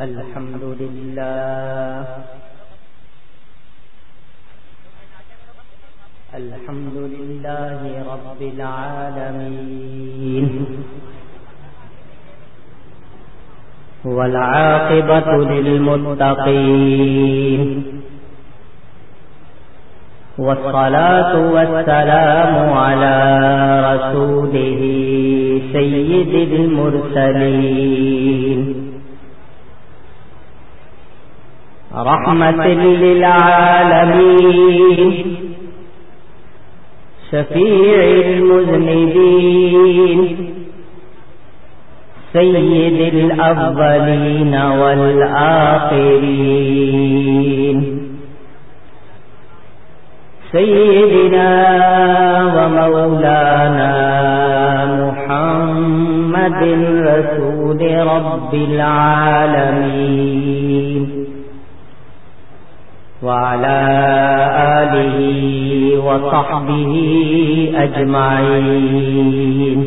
الحمد لله الحمد لله رب العالمين والعاقبة للمتقين والصلاة والسلام على رسوله سيد المرسلين رحمة للعالمين شفيع المذنبين سيد الأولين والآخرين سيدنا ومولانا محمد رسول رب العالمين وعلى آله وصحبه أجمعين.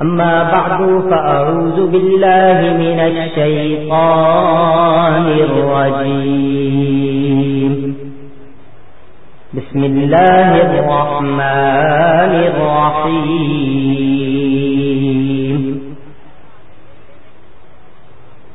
أما بعد، فأعوذ بالله من الشيطان الرجيم. بسم الله الرحمن الرحيم.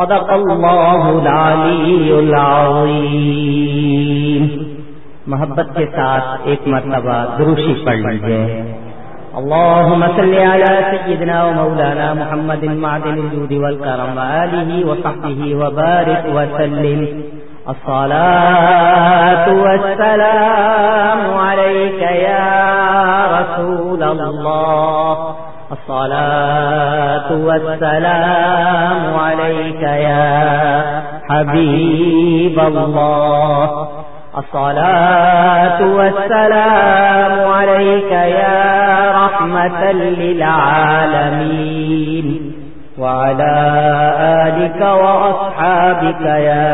صدق الله العلي العظيم محبت کے ساتھ ایک مرتبہ دروشی پڑھ لیجیے اللهم صل على سيدنا ومولانا محمد معدن الجود والكرم وآله وصحبه وبارك وسلم الصلاة والسلام عليك يا رسول الله الصلاة والسلام عليك يا حبيب الله. الصلاة والسلام عليك يا رحمة للعالمين. وعلى آلك وأصحابك يا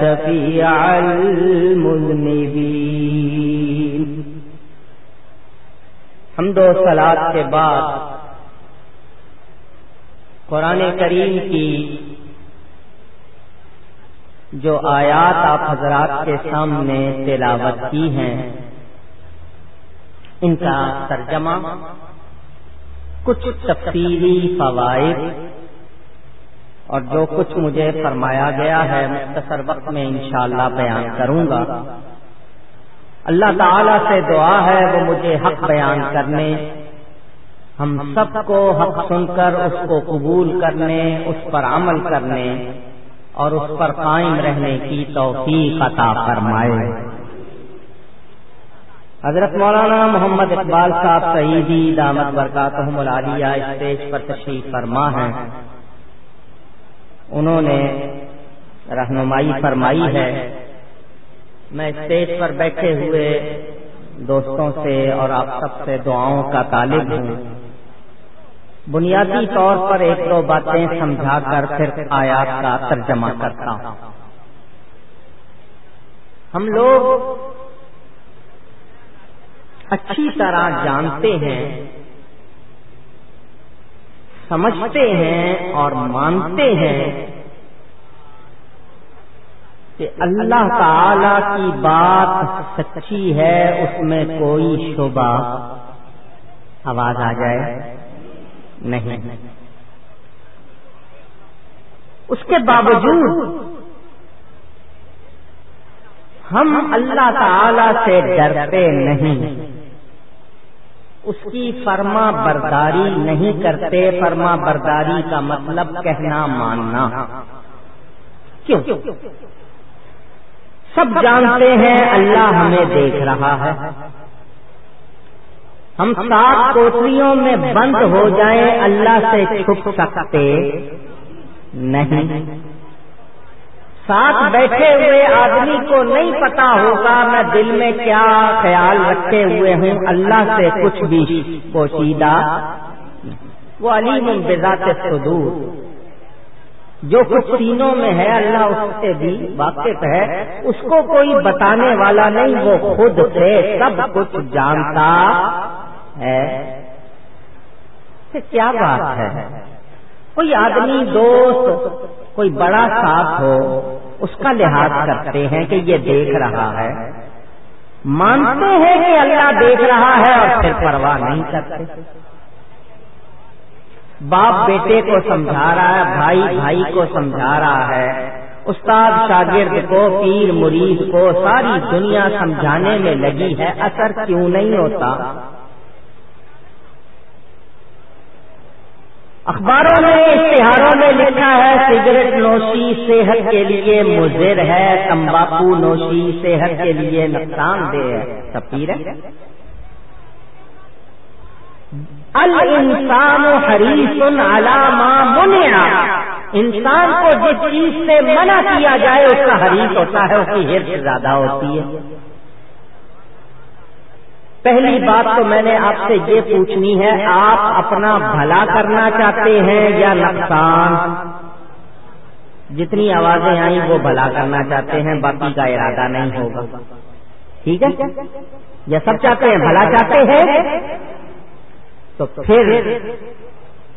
شفيع المذنبين. حمد و سلاد کے بعد قرآن کریم کی جو آیات آپ حضرات کے سامنے تلاوت کی ہیں، ان کا ترجمہ کچھ تفصیلی فوائد اور جو کچھ مجھے فرمایا گیا ہے مختصر وقت میں انشاءاللہ بیان کروں گا۔ اللہ تعالی سے دعا ہے وہ مجھے حق بیان کرنے ہم سب کو حق سن کر اس کو قبول کرنے، اس پر عمل کرنے اور اس پر قائم رہنے کی توفیق عطا فرمائے۔ حضرت مولانا محمد اقبال صاحب سعیدی دامت برکاتہم العالیہ اسٹیج پر تشریف فرما ہے انہوں نے رہنمائی فرمائی ہے۔ میں اسٹیج پر بیٹھے ہوئے دوستوں سے اور آپ سب سے دعاؤں کا طالب ہوں۔ بنیادی طور پر ایک دو باتیں سمجھا کر پھر آیات کا ترجمہ کرتا ہوں۔ ہم لوگ اچھی طرح جانتے ہیں، سمجھتے ہیں اور مانتے ہیں کہ اللہ تعالی کی بات سچی ہے، اس میں کوئی شبہ، آواز آ جائے۔ نہیں۔ اس کے باوجود ہم اللہ تعالی سے ڈرتے نہیں۔ اس کی فرما برداری نہیں کرتے۔ فرما برداری کا مطلب کہنا ماننا۔ کیوں؟ سب جانتے ہیں اللہ ہمیں دیکھ رہا ہے۔ ہم سات کوٹریوں میں بند ہو جائیں، اللہ سے چھپ سکتے نہیں۔ ساتھ بیٹھے ہوئے آدمی کو نہیں پتا ہوگا میں دل میں کیا خیال رکھے ہوئے ہوں، اللہ سے کچھ بھی پوشیدہ وہ علی بذات صدور۔ جو کچھ سینوں میں ہے، اللہ اس سے بھی واقف ہے۔ اس کو کوئی بتانے والا نہیں، وہ خود سے سب کچھ جانتا۔ ہے کیا بات ہے؟ کوئی آدمی دوست کوئی بڑا ساتھ ہو اس کا لحاظ کرتے ہیں کہ یہ دیکھ رہا ہے۔ مانتے ہیں کہ اللہ دیکھ رہا ہے اور پھر پرواہ نہیں کرتے۔ باپ بیٹے کو سمجھا رہا ہے بھائی بھائی کو سمجھا رہا ہے۔ استاد شاگرد کو پیر مرید کو ساری دنیا سمجھانے میں لگی ہے اثر کیوں نہیں ہوتا؟ اخباروں میں، اشتہاروں میں لکھا ہے، سگریٹ نوشی صحت کے لیے مضر ہے، تمباکو نوشی صحت کے لیے نقصان دہ ہے۔ سب پی رہے الانسان حریص علامہ منع۔ انسان کو جس چیز سے منع کیا جائے، اس کا حریص ہوتا ہے، اس کی ہرس زیادہ ہوتی ہے۔ پہلی بات تو میں نے آپ سے یہ پوچھنی ہے آپ اپنا بھلا کرنا چاہتے ہیں یا نقصان؟ جتنی آوازیں آئیں وہ بھلا کرنا چاہتے ہیں باقی کا ارادہ نہیں ہوگا۔ ٹھیک ہے؟ یا سب چاہتے ہیں بھلا چاہتے ہیں؟ تو پھر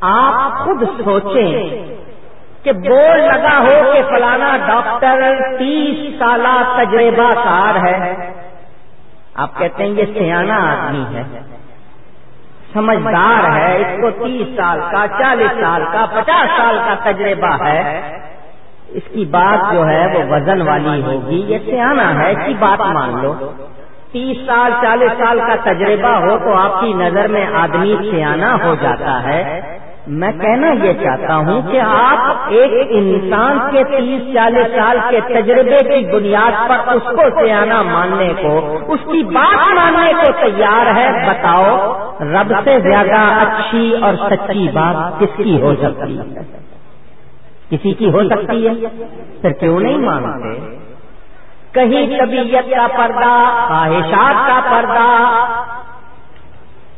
آپ خود سوچیں کہ بول لگا ہو کہ فلانا ڈاکٹر تیس سالہ تجربہ کار ہے۔ آپ کہتے ہیں یہ سیاح آدمی ہے۔ سمجھدار ہے، اس کو تیس سال کا، چالیس سال کا، پچاس سال کا تجربہ ہے۔ اس کی بات جو ہے، وہ وزن والی ہوگی۔ یہ سیاح ہے، اس کی بات مان لو۔ تیس سال، چالیس سال کا تجربہ ہو تو آپ کی نظر میں آدمی سیاح ہو جاتا ہے۔ میں کہنا یہ چاہتا ہوں کہ آپ ایک انسان کے تیس چالیس سال کے تجربے کی بنیاد پر اس کو سیاح ماننے کو، اس کی بات ماننے کو تیار ہے، بتاؤ رب سے زیادہ اچھی اور سچی بات کس کی ہو سکتی ہے؟ کسی کی ہو سکتی ہے؟ پھر کیوں نہیں مانتے؟ کہیں طبیعت کا پردہ، خواہشات کا پردہ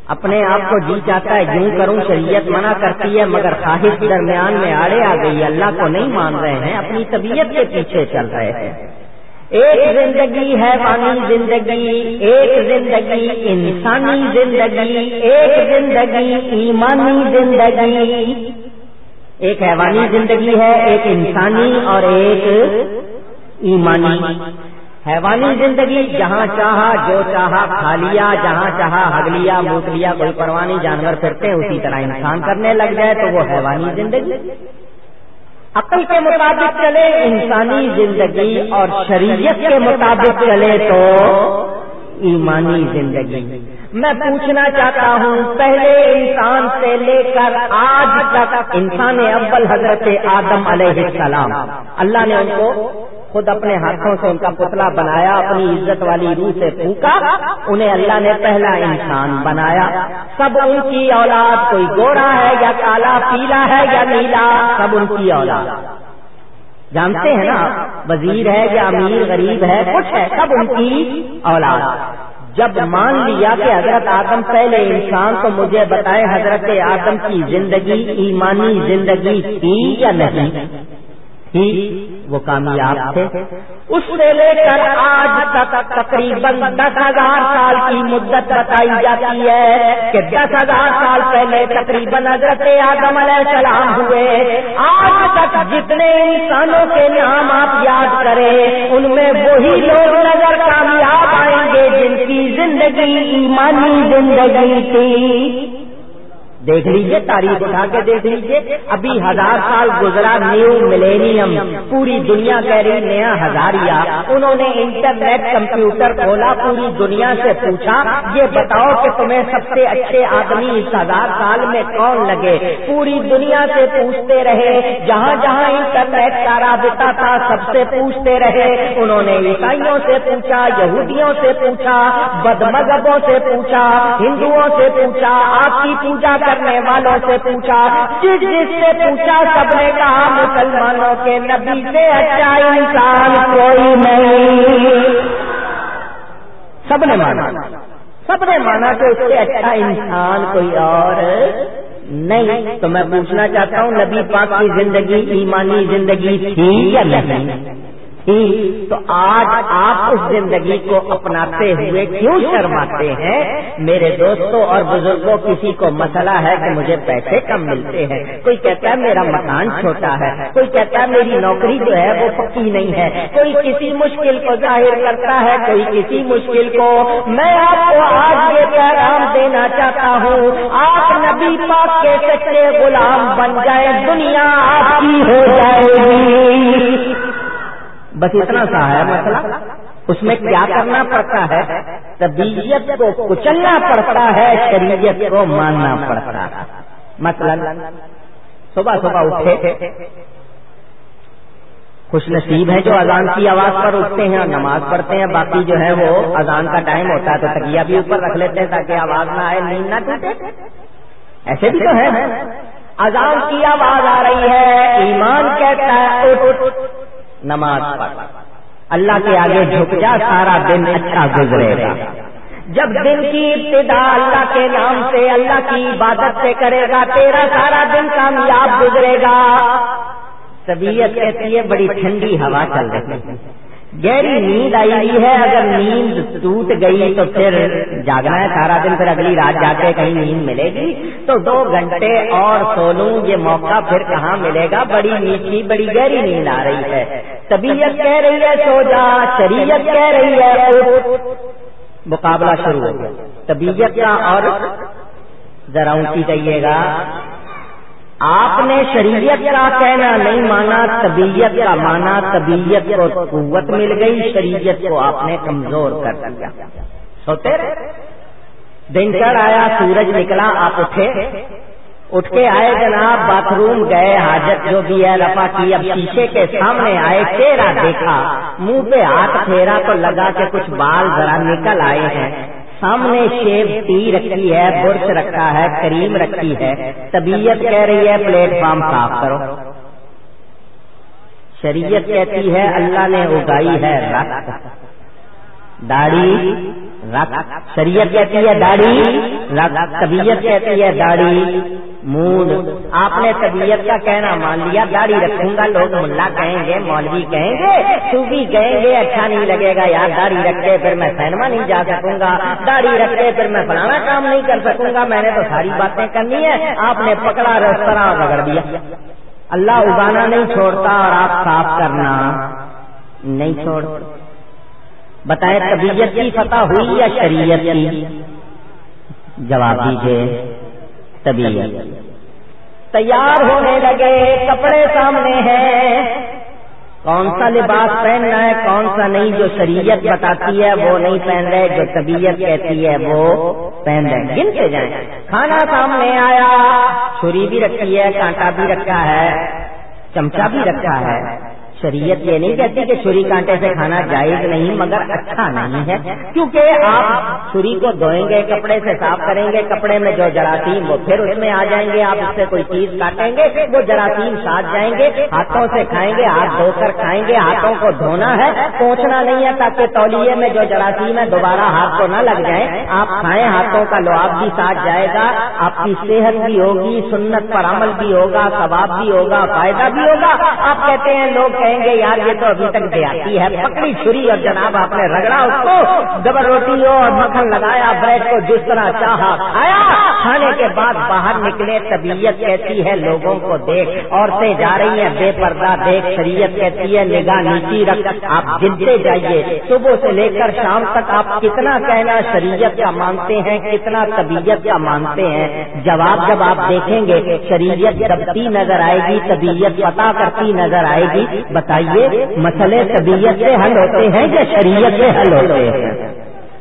اپنے آپ کو جی چاہتا ہے، یوں کروں، شریعت منع کرتی ہے، مگر خواہش درمیان میں آڑے آ گئی، اللہ کو نہیں مان رہے ہیں، اپنی طبیعت کے پیچھے چل رہے ہیں۔ ایک زندگی ہے پانی زندگی، ایک زندگی انسانی زندگی، ایک زندگی ایمانی زندگی۔ ایک حیوانی زندگی ہے، ایک انسانی اور ایک ایمانی۔ حیوانی زندگی جہاں چاہا، جو چاہا، کھا لیا، جہاں چاہا، ہگ لیا، موت لیا، کوئی پروانی جانور پھرتے، اسی طرح انسان کرنے لگ جائے تو وہ حیوانی زندگی۔ عقل کے مطابق چلے، انسانی زندگی اور شریعت کے مطابق چلے تو ایمانی زندگی۔ میں پوچھنا چاہتا ہوں، پہلے انسان سے لے کر آج تک انسان اول حضرت آدم علیہ السلام۔ اللہ نے ان کو خود اپنے ہاتھوں سے ان کا پتلا بنایا، اپنی عزت والی روح سے پھونکا، انہیں اللہ نے پہلا انسان بنایا۔ سب ان کی اولاد، کوئی گورا ہے یا کالا، پیلا ہے یا نیلا، سب ان کی اولاد۔ جانتے ہیں نا وزیر ہے یا امیر، غریب ہے، کچھ ہے، سب ان کی اولاد۔ جب مان لیا کہ حضرت آدم پہلے انسان تو مجھے بتائے حضرت آدم کی زندگی، ایمانی زندگی تھی یا نہیں؟ تھی، وہ کامیاب تھے۔ اس سے لے کر آج تک تقریباً دس ہزار سال کی مدت بتائی جاتی ہے کہ دس ہزار سال پہلے تقریباً حضرت آدم علیہ السلام ہوئے۔ آج تک جتنے انسانوں کے نام آپ یاد کریں، ان میں وہی لوگ نظر کامیاب آئیں گے جن کی زندگی ایمانی زندگی تھی۔ دیکھ لیجیے، تاریخ اٹھا کے دیکھ لیجیے۔ ابھی ہزار سال گزرا نیو ملینیم، پوری دنیا کہہ رہی نیا ہزاریا۔ انہوں نے انٹرنیٹ کمپیوٹر کھولا، پوری دنیا سے پوچھا، یہ بتاؤ کہ تمہیں سب سے اچھے آدمی اس ہزار سال میں کون لگے؟ پوری دنیا سے پوچھتے رہے، جہاں جہاں انٹرنیٹ کا رابطہ تھا، سب سے پوچھتے رہے۔ انہوں نے عیسائیوں سے پوچھا، یہودیوں سے پوچھا بد مذہبوں سے پوچھا، ہندوؤں سے پوچھا، آپ کی پوجا کر کرنے والوں سے پوچھا، جس جس سے پوچھا سب نے کہا، مسلمانوں کے نبی سے اچھا انسان کوئی نہیں۔ سب نے مانا۔ سب نے مانا کہ اس سے اچھا انسان کوئی اور نہیں۔ تو میں پوچھنا چاہتا ہوں، نبی پاک کی زندگی ایمانی زندگی تھی یا نہیں؟ تو آج آپ اس زندگی کو اپناتے ہوئے کیوں شرماتے ہیں؟ میرے دوستوں اور بزرگوں، کسی کو مسئلہ ہے کہ مجھے پیسے کم ملتے ہیں۔ کوئی کہتا ہے میرا مکان چھوٹا ہے، کوئی کہتا ہے میری نوکری جو ہے وہ پکی نہیں ہے۔ کوئی کسی مشکل کو ظاہر کرتا ہے، کوئی کسی مشکل کو۔ میں آپ کو آج یہ پیغام دینا چاہتا ہوں، آپ نبی پاک کے سچے غلام بن جائیں، دنیا آپ کی ہو جائے گی۔ بس اتنا سا ہے مسئلہ۔ اس میں کیا کرنا پڑتا ہے؟ طبیعت کو کچلنا پڑتا ہے، شریعت کو ماننا پڑتا ہے۔ مثلا، صبح صبح اٹھے۔ خوش نصیب ہے جو اذان کی آواز پر اٹھتے ہیں اور نماز پڑھتے ہیں۔ باقی جو ہے وہ اذان کا ٹائم ہوتا ہے تو تکیا بھی اوپر رکھ لیتے ہیں تاکہ آواز نہ آئے، نیند نہ ٹوٹے۔ ایسے بھی تو ہے۔ اذان کی آواز آ رہی ہے، ایمان کہتا ہے نماز پڑھ۔ اللہ کے آگے جھک جا، سارا دن اچھا گزرے گا۔ جب دن کی ابتدا اللہ کے نام سے، اللہ کی عبادت سے کرے گا، تیرا سارا دن کامیاب گزرے گا۔ طبیعت کہتی ہے، بڑی ٹھنڈی ہوا چل رہی ہے۔ گہری نیند آئی ہوئی ہے اگر نیند ٹوٹ گئی تو پھر جاگنا ہے سارا دن پھر اگلی رات جا کے کہیں نیند ملے گی۔ تو دو گھنٹے اور سو لوں یہ موقع پھر کہاں ملے گا؟ بڑی میٹھی بڑی گہری نیند آ رہی ہے۔ طبیعت کہہ رہی ہے سو جا۔ شریعت کہہ رہی ہے مقابلہ شروع ہو گیا۔ طبیعت کا اور ذرا اونچی کہیے گا۔ آپ نے شریعت کا کہنا نہیں مانا، طبیعت کا مانا، طبیعت کو قوت مل گئی، شریعت کو آپ نے کمزور کر دیا۔ سوتے دن چڑھ آیا سورج نکلا، آپ اٹھے۔ اٹھ کے آئے جناب، باتھ روم گئے، حاجت جو بھی ہے رفا کی۔ اب شیشے کے سامنے آئے، چہرہ دیکھا۔ منہ پہ ہاتھ پھیرا تو لگا کہ کچھ بال ذرا نکل آئے ہیں۔ سامنے شیب ٹی رکھی ہے برش رکھا ہے، کریم رکھی ہے۔ طبیعت کہہ رہی ہے، پلیٹ فارم صاف کرو۔ شریعت کہتی ہے، اللہ نے اگائی ہے رکھ۔ داڑھی، رکھ۔ شریعت کہتی ہے، داڑھی، رکھ۔ طبیعت کہتی ہے، داڑھی۔ مون۔ آپ نے طبیعت کا کہنا مان لیا، داڑھی رکھوں گا، لوگ ملا کہیں گے، مولوی کہیں گے، صوفی کہیں گے اچھا نہیں لگے گا یار، داڑھی رکھ کے پھر میں سینما نہیں جا سکوں گا، داڑھی رکھ کے پھر میں فلانا کام نہیں کر سکوں گا، میں نے تو ساری باتیں کرنی ہے آپ نے پکڑا ریستوراں رگڑ دیا۔ اللہ اگانا نہیں چھوڑتا اور آپ صاف کرنا نہیں چھوڑ بتائیں طبیعت کی فتح ہوئی یا شریعت کی؟ جواب دیجیے طبیعت۔ تیار ہونے لگے، کپڑے سامنے ہیں۔ کون سا لباس پہننا ہے، کون سا نہیں، جو شریعت بتاتی ہے، وہ نہیں پہن رہے، جو طبیعت کہتی ہے، وہ پہن رہے۔ گن کے جائیں۔ کھانا سامنے آیا، چھری بھی رکھی ہے، کانٹا بھی رکھا ہے، چمچا بھی رکھا ہے۔ شریعت یہ نہیں کہتی کہ چھری کانٹے سے کھانا جائز نہیں، مگر اچھا نہیں ہے۔ کیونکہ آپ چھری کو دھوئیں گے، کپڑے سے صاف کریں گے، کپڑے میں جو جراثیم، وہ پھر اس میں آ جائیں گے۔ آپ اس سے کوئی چیز کاٹیں گے، وہ جراثیم ساتھ جائیں گے۔ ہاتھوں سے کھائیں گے، ہاتھ دھو کر کھائیں گے۔ ہاتھوں کو دھونا ہے، پہنچنا نہیں ہے تاکہ تولیے میں جو جراثیم ہے، دوبارہ ہاتھ کو نہ لگ جائے آپ کھائیں، ہاتھوں کا لواب بھی ساتھ جائے گا۔ آپ کی صحت بھی ہوگی، سنت پر عمل بھی ہوگا، ثواب بھی ہوگا، فائدہ بھی ہوگا۔ آپ کہتے ہیں، لوگ کہیں گے، یار، یہ تو ابھی تک دیاتی ہے، پکڑی چھری اور جناب آپ نے رگڑا اس کو ڈبل روٹی اور مکھن لگایا، بریڈ کو جس طرح چاہا، کھایا۔ کھانے کے بعد باہر نکلے، طبیعت کہتی ہے لوگوں کو دیکھ، عورتیں جا رہی ہیں، بے پردہ دیکھ، شریعت کہتی ہے، نگاہ نیچی رکھ، آپ گنتے جائیے۔ صبح سے لے کر شام تک آپ کتنا کہنا شریعت کا مانتے ہیں، کتنا طبیعت کا مانتے ہیں۔ جواب جب آپ دیکھیں گے، شریعت دبتی نظر آئے گی، طبیعت پتا کرتی نظر آئے گی بتائیے مسئلے طبیعت سے حل ہوتے ہیں یا شریعت سے حل ہوتے ہیں؟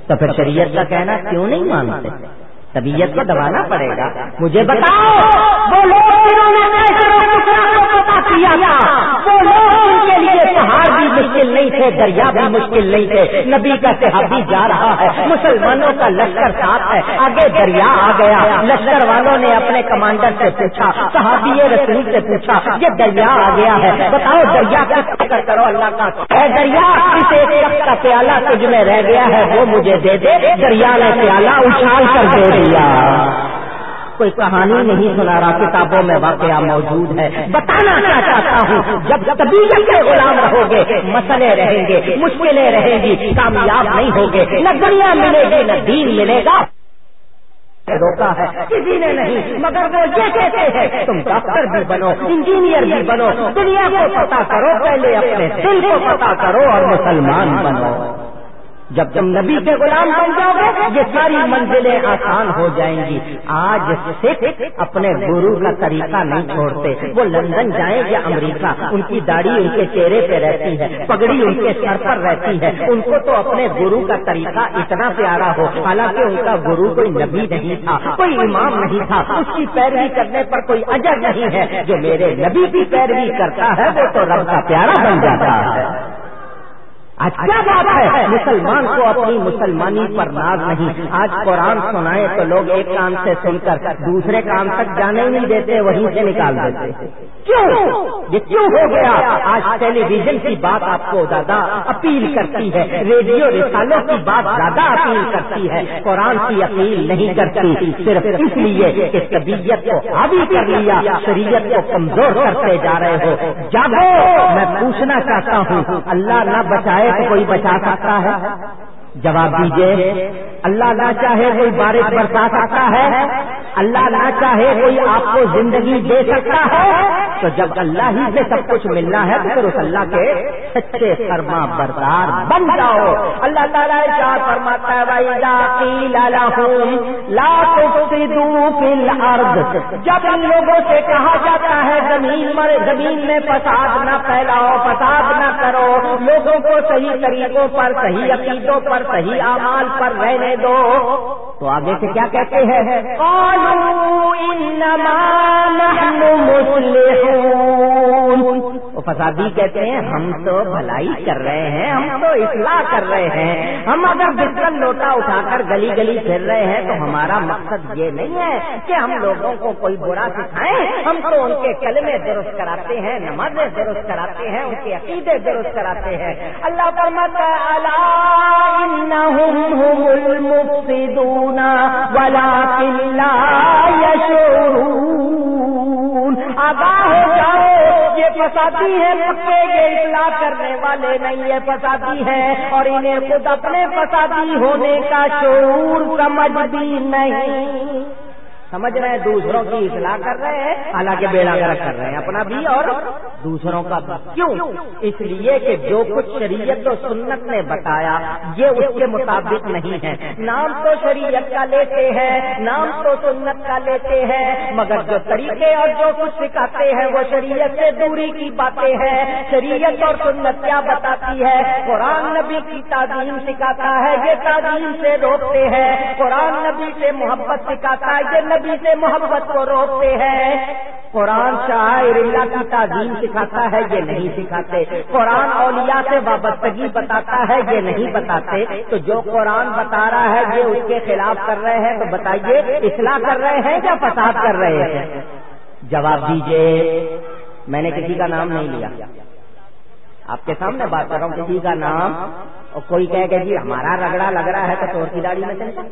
تو پھر شریعت کا کہنا کیوں نہیں مانتے؟ طبیعت کو دبانا پڑے گا۔ مجھے بتاؤ! وہ لوگ کیا تھا؟ وہ لوگ کے لیے پہاڑ بھی مشکل نہیں تھے دریا بھی مشکل نہیں تھے۔ نبی کا صحابی جا رہا ہے، مسلمانوں کا لشکر ساتھ ہے۔ آگے دریا آ گیا۔ لشکر والوں نے اپنے کمانڈر سے پوچھا، صحابی رسول سے پوچھا، یہ دریا آ گیا ہے۔ بتاؤ دریا کا کرو، اللہ کا۔ اے دریا اسے کا پیالہ تجھ میں رہ گیا ہے، وہ مجھے دے دے۔ دریا نے پیالہ اچھال کر دے دیا۔ کوئی کہانی نہیں سنا رہا، کتابوں میں واقعہ موجود ہے۔ بتانا کیا چاہتا ہوں، جب طبیعت کے غلام رہو گے مسئلے رہیں گے، مشکلیں رہیں گی، کامیاب نہیں ہوگے، نہ دنیا ملے گی، نہ دین ملے گا۔ روکا ہے، کسی نے نہیں، مگر وہ یہ کہتے ہیں، تم ڈاکٹر بھی بنو، انجینئر بھی بنو، دنیا کو پتا کرو، پہلے اپنے دل کو پتا کرو اور مسلمان بنو۔ جب تم نبی کے غلام بن جاؤ گے، یہ ساری منزلیں آسان ہو جائیں گی۔ آج سکھ اپنے گرو کا طریقہ نہیں چھوڑتے۔ وہ لندن جائیں یا امریکہ، ان کی داڑھی ان کے چہرے پہ رہتی ہے، پگڑی ان کے سر پر رہتی ہے۔ ان کو تو اپنے گرو کا طریقہ اتنا پیارا ہو، حالانکہ ان کا گرو کوئی نبی نہیں تھا، کوئی امام نہیں تھا۔ اس کی پیروی کرنے پر کوئی اجر نہیں ہے۔ جو میرے نبی کی پیروی کرتا ہے، وہ تو رب کا پیارا بن جاتا ہے۔ آج کیا بات ہے؟ مسلمان کو اپنی مسلمانی پر ناز نہیں۔ آج قرآن سنائے تو لوگ ایک کام سے سن کر دوسرے کام تک جانے نہیں دیتے، وہیں سے نکال دیتے۔ کیوں؟ یہ کیوں ہو گیا؟ آج ٹیلی ویژن کی بات آپ کو زیادہ اپیل کرتی ہے۔ ریڈیو رسالوں کی بات زیادہ اپیل کرتی ہے۔ قرآن کی اپیل نہیں کرتی، صرف اس لیے کہ طبیعت کو حاوی کر لیا، شریعت کو کمزور کرتے جا رہے ہو۔ جاگو، میں پوچھنا چاہتا ہوں، اللہ نہ بچائے تو کوئی بچا سکتا ہے۔ جواب دیجیے اللہ نہ چاہے کوئی بارش برسا سکتا ہے، اللہ نہ چاہے کوئی آپ کو زندگی دے سکتا ہے، تو جب اللہ ہی سے سب کچھ ملنا ہے، تو پھر اس اللہ کے سچے فرما بردار بن جاؤ۔ اللہ تعالیٰ کیا فرماتا ہے جب ان لوگوں سے کہا جاتا ہے، زمین مر زمین میں فساد نہ پھیلاؤ، فساد نہ کرو، لوگوں کو صحیح طریقوں پر، صحیح عقیدوں پر صحیح اعمال پر رہنے دو۔ تو آگے سے کیا کہتے ہیں؟ وہ فسادی کہتے ہیں، ہم تو بھلائی کر رہے ہیں، ہم تو اصلاح کر رہے ہیں۔ ہم اگر بسکل لوٹا اٹھا کر گلی گلی پھر رہے ہیں تو ہمارا مقصد یہ نہیں ہے کہ ہم لوگوں کو کوئی برا سکھائیں۔ ہم تو ان کے کلمے درست کراتے ہیں، نمازیں درست کراتے ہیں، ان کے عقیدے درست کراتے ہیں۔ اللہ پر مت آگاہ ہو جاؤ فسادی ہے پکے کے اطلاع کرنے والے نہیں یہ فسادی ہے۔ اور انہیں خود اپنے فسادی ہونے کا شعور سمجھ بھی نہیں۔ سمجھ رہے ہیں، دوسروں کی اصلاح کر رہے ہیں، حالانکہ بیڑا گرک کر رہے ہیں، اپنا بھی اور دوسروں کا کیوں؟ اس لیے کہ جو کچھ شریعت و سنت نے بتایا، یہ اس کے مطابق نہیں ہے۔ نام تو شریعت کا لیتے ہیں، نام تو سنت کا لیتے ہیں، مگر جو طریقے اور جو کچھ سکھاتے ہیں، وہ شریعت سے دوری کی باتیں ہیں۔ شریعت اور سنت کیا بتاتی ہے؟ قرآن نبی کی تعظیم سکھاتا ہے، یہ تعظیم سے روکتے ہیں۔ قرآن نبی سے محبت سکھاتا ہے، یہ نبی سے محبت کو روکتے ہیں۔ قرآن شاعر اللہ کی تعظیم سکھاتا ہے یہ نہیں سکھاتے۔ قرآن اولیاء سے وابستگی بتاتا ہے یہ نہیں بتاتے۔ تو جو قرآن بتا رہا ہے یہ اس کے خلاف کر رہے ہیں، تو بتائیے، اصلاح کر رہے ہیں یا فساد کر رہے ہیں؟ جواب دیجیے میں نے کسی کا نام نہیں لیا۔ آپ کے سامنے بات کر رہا ہوں، کسی کا نام۔ اور کوئی کہے کہ جی ہمارا رگڑا لگ رہا ہے تو چور کی داڑھی میں چلتا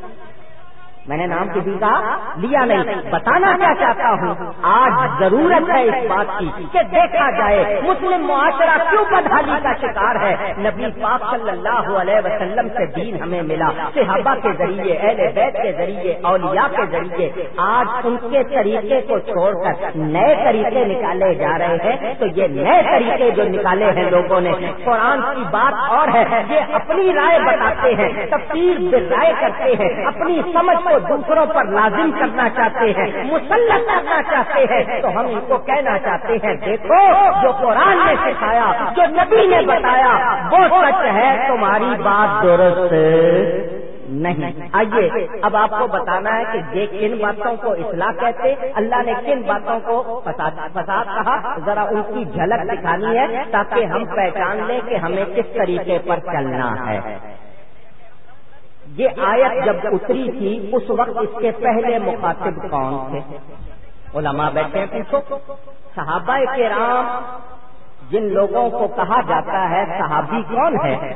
میں نے نام کسی کا لیا نہیں۔ بتانا کیا چاہتا ہوں؟ آج ضرورت ہے اس بات کی کہ دیکھا جائے مسلم معاشرہ کیوں بدحالی کا شکار ہے؟ نبی پاک صلی اللہ علیہ وسلم سے دین ہمیں ملا صحابہ کے ذریعے اہل بیت کے ذریعے اولیاء کے ذریعے۔ آج ان کے طریقے کو چھوڑ کر نئے طریقے نکالے جا رہے ہیں۔ تو یہ نئے طریقے جو نکالے ہیں لوگوں نے قرآن کی بات اور ہے یہ اپنی رائے بتاتے ہیں تفصیل رائے کرتے ہیں اپنی سمجھ کو دوسروں پر لازم کرنا چاہتے ہیں، مسلط کرنا چاہتے ہیں، تو ہم ان کو کہنا چاہتے ہیں، دیکھو جو قرآن نے سکھایا، جو نبی نے بتایا، وہ سچ ہے، تمہاری بات درست نہیں، آئیے، اب آپ کو بتانا ہے کہ یہ کن باتوں کو اصلاح کہتے اللہ نے کن باتوں کو فساد کہا، ذرا ان کی جھلک دکھانی ہے تاکہ ہم پہچان لیں کہ ہمیں کس طریقے پر چلنا ہے۔ یہ آیت جب اتری تھی اس وقت اس کے پہلے مخاطب کون تھے؟ علماء بیٹھے پوچھو صحابہ کے رام جن لوگوں کو کہا جاتا ہے صحابی کون ہے؟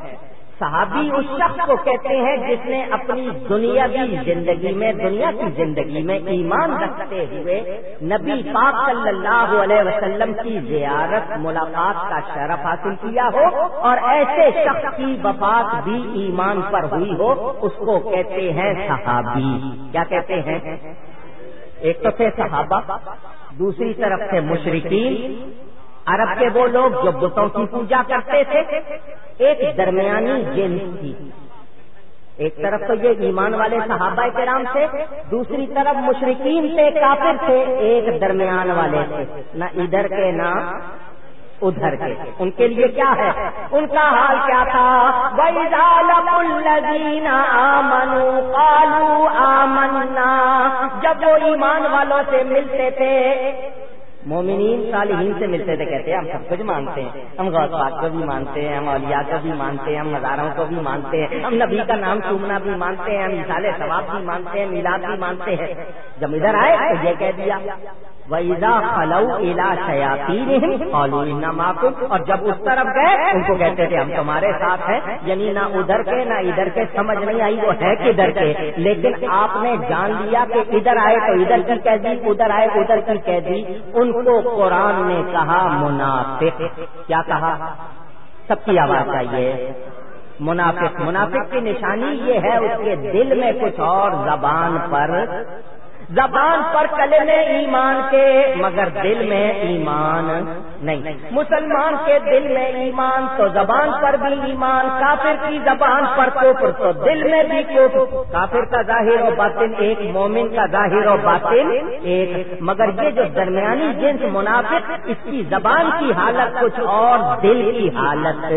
صحابی اس شخص کو کہتے ہیں جس نے اپنی دنیا کی زندگی میں دنیا کی زندگی میں ایمان رکھتے ہوئے نبی پاک صلی اللہ علیہ وسلم کی زیارت ملاقات کا شرف حاصل کیا ہو اور ایسے شخص کی وفات بھی ایمان پر ہوئی ہو اس کو کہتے ہیں صحابی۔ کیا کہتے ہیں؟ ایک تو تھے صحابہ دوسری طرف سے مشرقین عرب کے وہ لوگ جو بتوں کی پوجا کرتے تھے ایک درمیانی جنس تھی۔ ایک طرف تو یہ ایمان والے صحابہ کرام تھے، دوسری طرف مشرقین سے کافر تھے، ایک درمیان والے تھے۔ نہ ادھر کے، نہ ادھر کے۔ ان کے لیے کیا ہے؟ ان کا حال کیا تھا؟ آمنو کالو آمنا۔ جب وہ ایمان والوں سے ملتے تھے مومنین صالحین سے ملتے تھے، کہتے ہیں، ہم سب کچھ مانتے ہیں، ہم غوث پاک کو بھی مانتے ہیں، ہم اولیاء کو بھی مانتے ہیں، ہم مزاروں کو بھی مانتے ہیں، ہم نبی کا نام چومنا بھی مانتے ہیں، ہم مثال ثواب بھی مانتے ہیں، میلاد بھی مانتے ہیں۔ جب ادھر آئے تو یہ کہہ دیا ویزا فلو الا شیاتی اور جب اس طرف گئے، ان کو کہتے تھے، ہم تمہارے ساتھ ہیں۔ یعنی نہ ادھر کے، نہ ادھر کے، سمجھ نہیں آئی وہ ہے کدھر کے۔ لیکن آپ نے جان لیا کہ ادھر آئے تو ادھر کی کہہ دی ادھر آئے ادھر کی کہہ دی ان کو قرآن نے کہا، منافق۔ کیا کہا؟ سب کی آواز چاہیے منافق منافق کی نشانی یہ ہے، اس کے دل میں کچھ اور زبان پر زبان پر کلمے ایمان کے، مگر دل میں ایمان نہیں۔ مسلمان کے دل میں ایمان، تو زبان پر بھی ایمان، کافر کی زبان پر کفر، تو دل میں بھی کفر۔ کافر کا ظاہر و باطن ایک، مومن کا ظاہر و باطن ایک۔ مگر یہ جو درمیانی جنس منافق، اس کی زبان کی حالت کچھ اور، دل کی حالت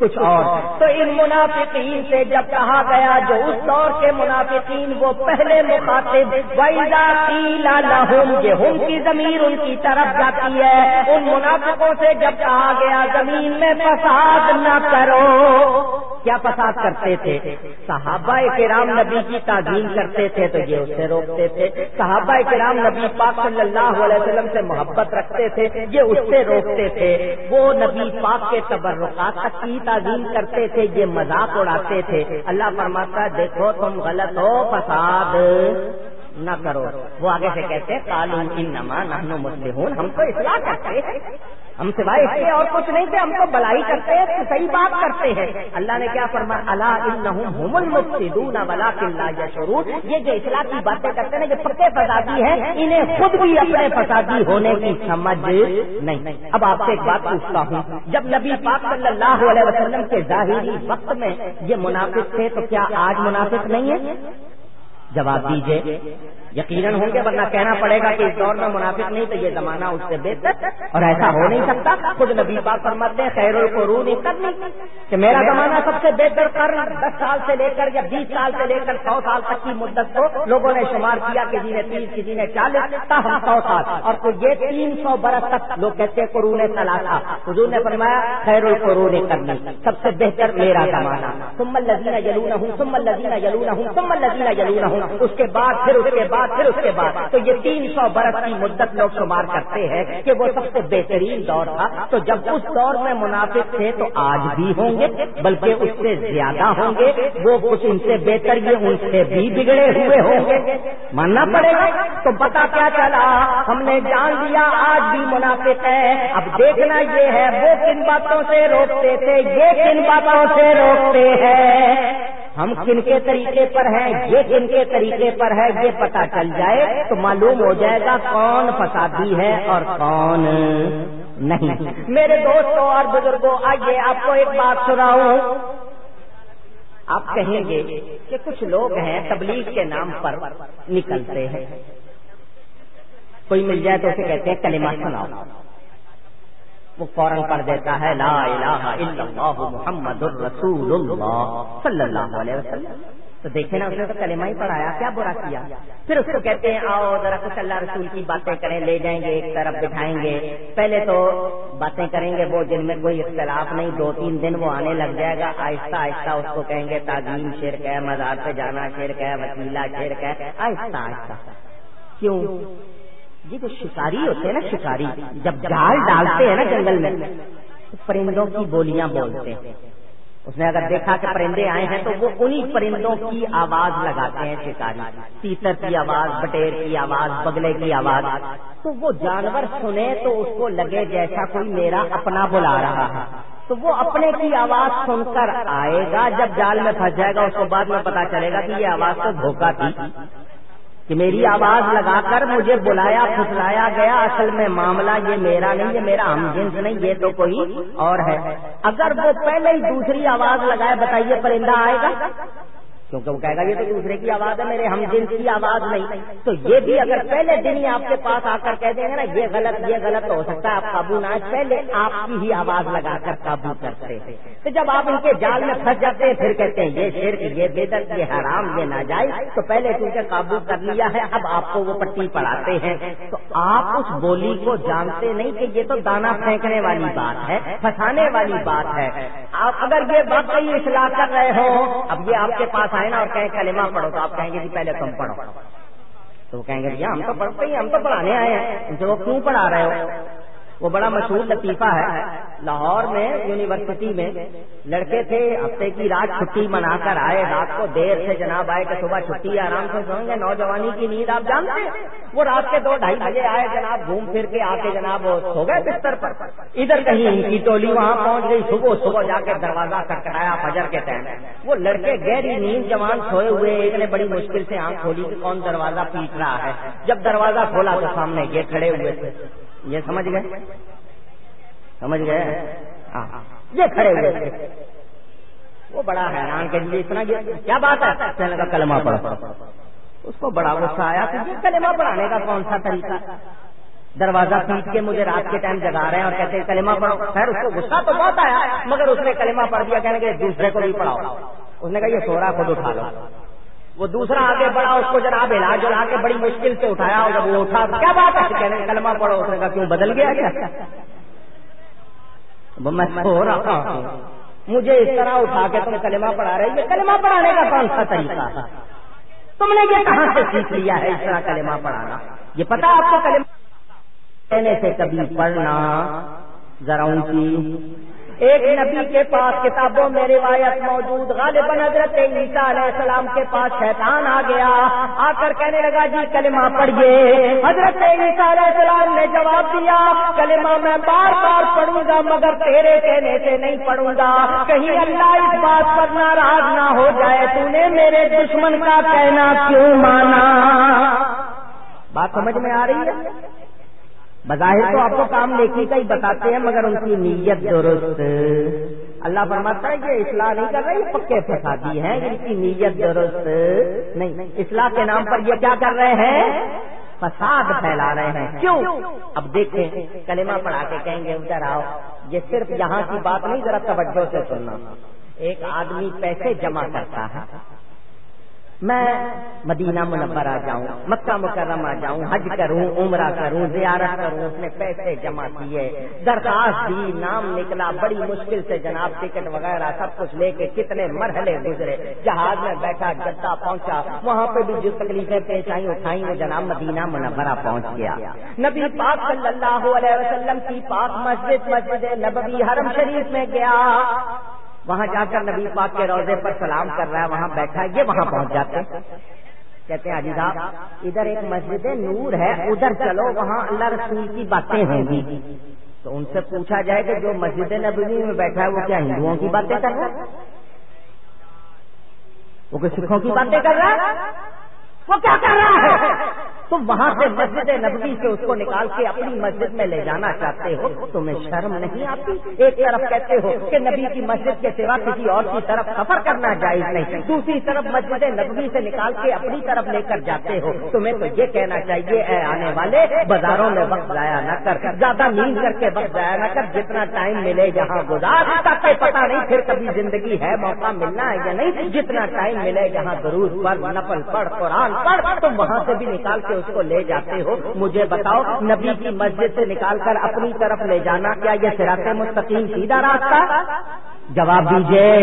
کچھ اور۔ تو ان منافقین سے جب کہا گیا جو اس دور کے منافقین، وہ پہلے مخاطب، وہی یہ ہم کی زمین ان کی طرف جاتی ہے، ان منافقوں سے جب کہا گیا زمین میں فساد نہ کرو۔ کیا فساد کرتے تھے؟ صحابہ کرام نبی کی تعظیم کرتے تھے تو یہ اس سے روکتے تھے۔ صحابہ کرام نبی پاک صلی اللہ علیہ وسلم سے محبت رکھتے تھے، یہ اس سے روکتے تھے۔ وہ نبی پاک کے تبرکات کی تعظیم کرتے تھے، یہ مذاق اڑاتے تھے۔ اللہ فرماتا دیکھو تم غلط ہو، فساد۔ نہ کرو۔ وہ آگے سے کہتے ہیں کالو ان نما نہ ہم تو اصلاح کرتے ہیں۔ ہم سوائے اس کے اور کچھ نہیں تھے، ہم تو بلائی کرتے ہیں، صحیح بات کرتے ہیں۔ اللہ نے کیا فرما اللہ ان بلا کلّا یا شروع یہ جو اصلاح کی باتیں کرتے ہیں، یہ پکے فسادی ہیں، انہیں خود بھی اپنے فسادی ہونے کی سمجھ نہیں۔ اب آپ سے ایک بات پوچھتا ہوں، جب نبی پاک صلی اللہ علیہ وسلم کے ظاہری وقت میں یہ منافق تھے، تو کیا آج منافق نہیں ہے جواب دیجیے یقیناً ہوں گے، ورنہ کہنا پڑے گا کہ اس دور میں منافق نہیں تو یہ زمانہ اس سے بہتر اور ایسا ہو نہیں سکتا۔ خود نبی پاک فرماتے ہیں، خیر القرون کرنی کہ میرا زمانہ سب سے بہتر کر دس سال سے لے کر یا بیس سال سے لے کر سو سال تک کی مدت کو لوگوں نے شمار کیا، کسی نے تیس، کسی نے چالیس ہم سو سال۔ اور تو یہ تین سو برس تک لوگ کہتے ہیں قرون تلاشا حضور نے فرمایا، خیر القرون کرنی سب سے بہتر میرا زمانہ۔ سمل لذینہ جلون ہوں سمل لذینہ جلون ہوں سمل لذینہ جلون ہوں اس کے بعد، پھر اس کے بعد بعد، پھر اس کے بعد۔ تو یہ تین سو برس کی مدت لوگ شمار کرتے ہیں کہ وہ سب سے بہترین دور تھا۔ تو جب اس دور میں منافق تھے تو آج بھی ہوں گے، بلکہ اس سے زیادہ ہوں گے۔ وہ کچھ ان سے بہتر یہ ان سے بھی بگڑے ہوئے ہوں گے۔ ماننا پڑے گا۔ تو پتا کیا چلا؟ ہم نے جان لیا، آج بھی منافق ہے اب دیکھنا یہ ہے، وہ کن باتوں سے روکتے تھے؟ یہ کن باتوں سے روکتے ہیں؟ ہم کن کے طریقے پر ہیں؟ یہ کن کے طریقے پر ہے؟ یہ پتا چل جائے تو معلوم ہو جائے گا کون فسادی ہے اور کون نہیں۔ میرے دوستوں اور بزرگوں آئیے آپ کو ایک بات سناؤں۔ آپ کہیں گے کہ کچھ لوگ ہیں تبلیغ کے نام پر نکلتے ہیں۔ کوئی مل جائے تو اسے کہتے ہیں کلمہ سناؤ۔ وہ فوراً پڑھ دیتا ہے، لا الہ الا اللہ محمد الرسول اللہ صلی اللہ علیہ وسلم۔ تو دیکھے نا، اس نے تو کلمہ ہی پڑھایا، کیا برا کیا۔ پھر اس کو کہتے ہیں، آؤ ذرا کچھ اللہ رسول کی باتیں کریں، لے جائیں گے، ایک طرف بٹھائیں گے۔ پہلے تو باتیں کریں گے، وہ جن میں کوئی اختلاف نہیں، دو تین دن وہ آنے لگ جائے گا۔ آہستہ آہستہ اس کو کہیں گے، تعظیم شیر ہے مزار پہ جانا شیر ہے وکیلا شیر ہے آہستہ آہستہ۔ کیوں؟ جی جو شکاری ہوتے ہیں نا، شکاری، جب جال ڈالتے ہیں نا جنگل میں پرندوں کی بولیاں بولتے ہیں۔ اس نے اگر دیکھا کہ پرندے آئے ہیں، تو وہ انہی پرندوں کی آواز لگاتے ہیں شکاری۔ تیتر کی آواز، بٹیر کی آواز، بگلے کی آواز۔ تو وہ جانور سنے تو اس کو لگے جیسا کوئی میرا اپنا بلا رہا ہے۔ تو وہ اپنے کی آواز سن کر آئے گا، جب جال میں پھنس جائے گا، اس کو بعد میں پتا چلے گا کہ یہ آواز تو دھوکا تھی۔ کہ میری آواز لگا کر مجھے بلایا پھسلایا گیا، اصل میں معاملہ یہ میرا نہیں، یہ میرا ہم جنس نہیں، یہ تو کوئی اور ہے۔ اگر وہ پہلے ہی دوسری آواز لگائے، بتائیے، پرندہ آئے گا؟ کیونکہ وہ کہے گا، یہ تو دوسرے کی آواز ہے، میرے ہم جن کی آواز نہیں۔ تو یہ بھی اگر پہلے دن ہی آپ کے پاس آ کر کہہ دیں گے نا، یہ غلط یہ غلط ہو سکتا ہے، آپ قابو نہ پہلے آپ کی ہی آواز لگا کر قابو کرتے ہیں۔ تو جب آپ ان کے جال میں پھنس جاتے ہیں، پھر کہتے ہیں، یہ شیر یہ بےدر یہ حرام، یہ نہ جائے تو پہلے کیونکہ قابو کر لیا ہے، اب آپ کو وہ پٹی پڑھاتے ہیں۔ تو آپ اس بولی کو جانتے نہیں کہ یہ تو دانا پھینکنے والی بات ہے، پھنسانے والی بات ہے۔ آپ اگر یہ واقعی اصلاح کر رہے ہو اب یہ آپ کے پاس آئے نا، اور کہیں کلمہ پڑھو تو آپ کہیں گے جی پہلے تم پڑھو۔ تو وہ کہیں گے بھیا ہم تو پڑھتے ہی ہم تو پڑھانے آئے ہیں۔ ان سے وہ کیوں پڑھا رہے ہو؟ وہ بڑا مشہور لطیفہ ہے۔ لاہور میں، یونیورسٹی میں لڑکے تھے، ہفتے کی رات چھٹی منا کر آئے۔ رات کو دیر سے جناب آئے کہ صبح چھٹی، آرام سے سوئیں گے نوجوانی کی نیند آپ جانتے ہیں؟ وہ رات کے دو ڈھائی بجے آئے، جناب گھوم پھر کے آ کے جناب سو گئے بستر پر۔ ادھر کہیں ان کی ٹولی وہاں پہنچ گئی۔ صبح صبح جا کے دروازہ کٹکھایا فجر کے ٹائم۔ وہ لڑکے گہری نیند جوان سوئے ہوئے ایک نے بڑی مشکل سے آنکھ کھولی کہ کون دروازہ پیٹ رہا ہے۔ جب دروازہ کھولا تو سامنے یہ کھڑے ہوئے تھے۔ یہ سمجھ گئے؟ سمجھ گئے؟ ہاں، ہاں۔ یہ کھڑے ہوئے۔ وہ بڑا حیران کے لیے اتنا کیا بات ہے؟ کہنے کا کلمہ پڑھا اس کو بڑا غصہ آیا کہ یہ کلمہ پڑھانے کا کون سا طریقہ؟ دروازہ پیٹ کے مجھے رات کے ٹائم جگا رہے ہیں اور کہتے ہیں کلمہ پڑھو۔ خیر اس کو غصہ تو بہت آیا مگر اس نے کلمہ پڑھ دیا کہنے کے دوسرے کو بھی پڑھاؤ۔ اس نے کہا یہ سورا خود اٹھا لو۔ وہ دوسرا آگے بڑھا، اس کو جناب علاج جلا کے بڑی مشکل سے اٹھایا اور جب وہ اٹھا۔ کیا بات ہے؟ کہنے کلمہ پڑھو۔ اس نے کہا، کیوں بدل گیا کیا؟ میں سو رہا ہوں۔ مجھے اس طرح اٹھا کے تم کلمہ پڑھا رہے یہ کلمہ پڑھانے کا کون سا طریقہ ہے؟ تم نے یہ کہاں سے سیکھ لیا ہے اس طرح کلمہ پڑھانا؟ یہ پتا آپ کو کلمہ کہنے سے کبھی پڑھنا؟ ذرا ان کی ایک نبی کے پاس کتابوں میں روایت موجود غالب حضرت عیسیٰ علیہ السلام کے پاس شیطان آ گیا۔ آ کر کہنے لگا جی کلمہ پڑھیے۔ حضرت عیسیٰ علیہ السلام نے جواب دیا، کلمہ میں بار بار پڑھوں گا، مگر تیرے کہنے سے نہیں پڑھوں گا۔ کہیں اللہ اس بات پر ناراض نہ ہو جائے تو نے میرے دشمن کا کہنا کیوں مانا؟ بات سمجھ میں آ رہی ہے؟ بظاہر تو آپ کو کام نیکی کا ہی بتاتے ہیں مگر ان کی نیت درست۔ اللہ فرماتا ہے کہ اصلاح نہیں کر رہے پکے فسادی ہیں ان کی نیت درست۔ نہیں اصلاح کے نام پر یہ کیا کر رہے ہیں؟ فساد پھیلا رہے ہیں۔ کیوں؟ اب دیکھیں کلمہ پڑھا کے کہیں گے ادھر آؤ۔ یہ صرف یہاں کی بات نہیں ذرا توجہ سے سننا۔ ایک آدمی پیسے جمع کرتا ہے۔ میں مدینہ منورہ جاؤں، مکہ مکرمہ جاؤں، حج کروں، عمرہ کروں، زیارت کروں، اس نے پیسے جمع کیے، درخواست دی، نام نکلا، بڑی مشکل سے جناب ٹکٹ وغیرہ سب کچھ لے کے کتنے مرحلے گزرے، جہاز میں بیٹھا جدہ پہنچا، وہاں پہ بھی جو تکلیفیں پیش آئی اٹھائی وہ جناب مدینہ منورہ پہنچ گیا۔ نبی پاک صلی اللہ علیہ وسلم کی پاک مسجد مسجد نبوی حرم شریف میں گیا۔ وہاں جا کر نبی پاک کے روزے پر سلام کر رہا ہے، وہاں بیٹھا ہے، یہ وہاں پہنچ جاتے کہتے ہیں عجیب صاحب، ادھر ایک مسجد نور ہے، ادھر چلو، وہاں اللہ رسول کی باتیں ہوں گی جی۔ تو ان سے پوچھا جائے کہ جو مسجد نبوی میں بیٹھا ہے، وہ کیا ہندوؤں کی باتیں کر رہا ہے؟ وہ کہ سکھوں کی باتیں کر رہا ہے؟ وہ کیا کر رہا ہے؟ تم وہاں سے مسجد نبوی سے اس کو نکال کے اپنی مسجد میں لے جانا چاہتے ہو، تمہیں شرم نہیں آتی؟ ایک طرف کہتے ہو کہ نبی کی مسجد کے سوا کسی اور کی طرف سفر کرنا جائز نہیں، دوسری طرف مسجد نبوی سے نکال کے اپنی طرف لے کر جاتے ہو۔ تمہیں تو یہ کہنا چاہیے، اے آنے والے، بازاروں میں وقت ضائع نہ کر، زیادہ نیند کر کے وقت ضائع نہ کر، جتنا ٹائم ملے جہاں گزار، تاکہ پتا نہیں پھر کبھی زندگی ہے، موقع ملنا ہے یا نہیں، جتنا ٹائم ملے، جہاں ضرور پڑھ نفل پڑھ، قرآن پڑھ، تم وہاں سے بھی نکال کے اس کو لے جاتے ہو، مجھے بتاؤ، نبی کی مسجد سے نکال کر اپنی طرف لے جانا کیا یہ سراط مستقیم سیدھا راستہ؟ جواب دیجیے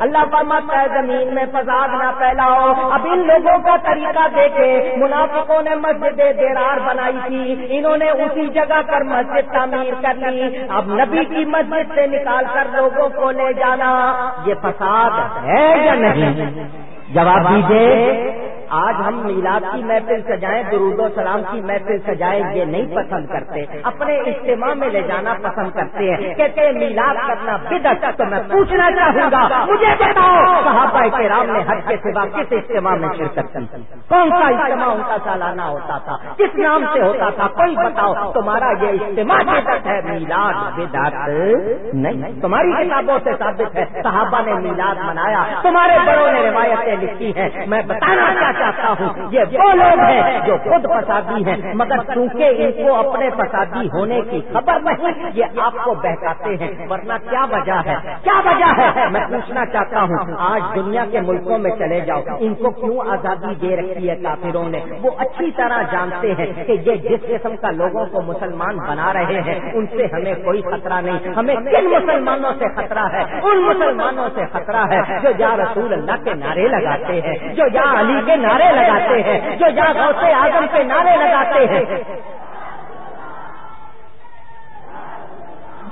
اللہ فرماتا ہے، زمین میں فساد نہ پھیلاؤ۔ اب ان لوگوں کا طریقہ دیکھے۔ منافقوں نے مسجد دیرار بنائی تھی۔ انہوں نے اسی جگہ پر مسجد تعمیر کر لی۔ اب نبی کی مسجد سے نکال کر لوگوں کو لے جانا۔ یہ فساد ہے یا نہیں؟ جواب دیجیے آج ہم میلاد کی محفل سجائیں، درود و سلام کی محفل سجائیں، یہ نہیں پسند کرتے۔ اپنے اجتماع میں لے جانا پسند کرتے ہیں۔ کہتے ہیں میلاد کرنا بدت تو میں پوچھنا چاہوں گا، مجھے بتاؤ، صحابہ کرام نے حج کے سوا کس اجتماع میں شرکت کی؟ کون سا اجتماع ان کا سالانہ ہوتا تھا؟ کس نام سے ہوتا تھا؟ کوئی بتاؤ، تمہارا یہ اجتماع بدت ہے، میلاد بدت نہیں، تمہاری کتابوں سے ثابت ہے، صحابہ نے میلاد منایا، تمہارے بڑوں نے روایتیں لکھی ہیں۔ میں بتانا چاہتا چاہتا ہوں۔ یہ وہ لوگ ہیں جو خود فسادی ہیں، مگر چونکہ ان کو اپنے فسادی ہونے کی خبر نہیں، یہ آپ کو بہتاتے ہیں۔ ورنہ کیا وجہ ہے؟ کیا وجہ ہے؟ میں پوچھنا چاہتا ہوں۔ آج دنیا کے ملکوں میں چلے جاؤ۔ ان کو کیوں آزادی دے رکھی ہے کافروں نے؟ وہ اچھی طرح جانتے ہیں کہ یہ جس قسم کا لوگوں کو مسلمان بنا رہے ہیں، ان سے ہمیں کوئی خطرہ نہیں۔ ہمیں کن مسلمانوں سے خطرہ ہے؟ ان مسلمانوں سے خطرہ ہے جو یا رسول اللہ کے نعرے لگاتے ہیں، جو یا علی کے نعرے لگاتے ہیں جو یا غوث آدم کے نعرے لگاتے ہیں۔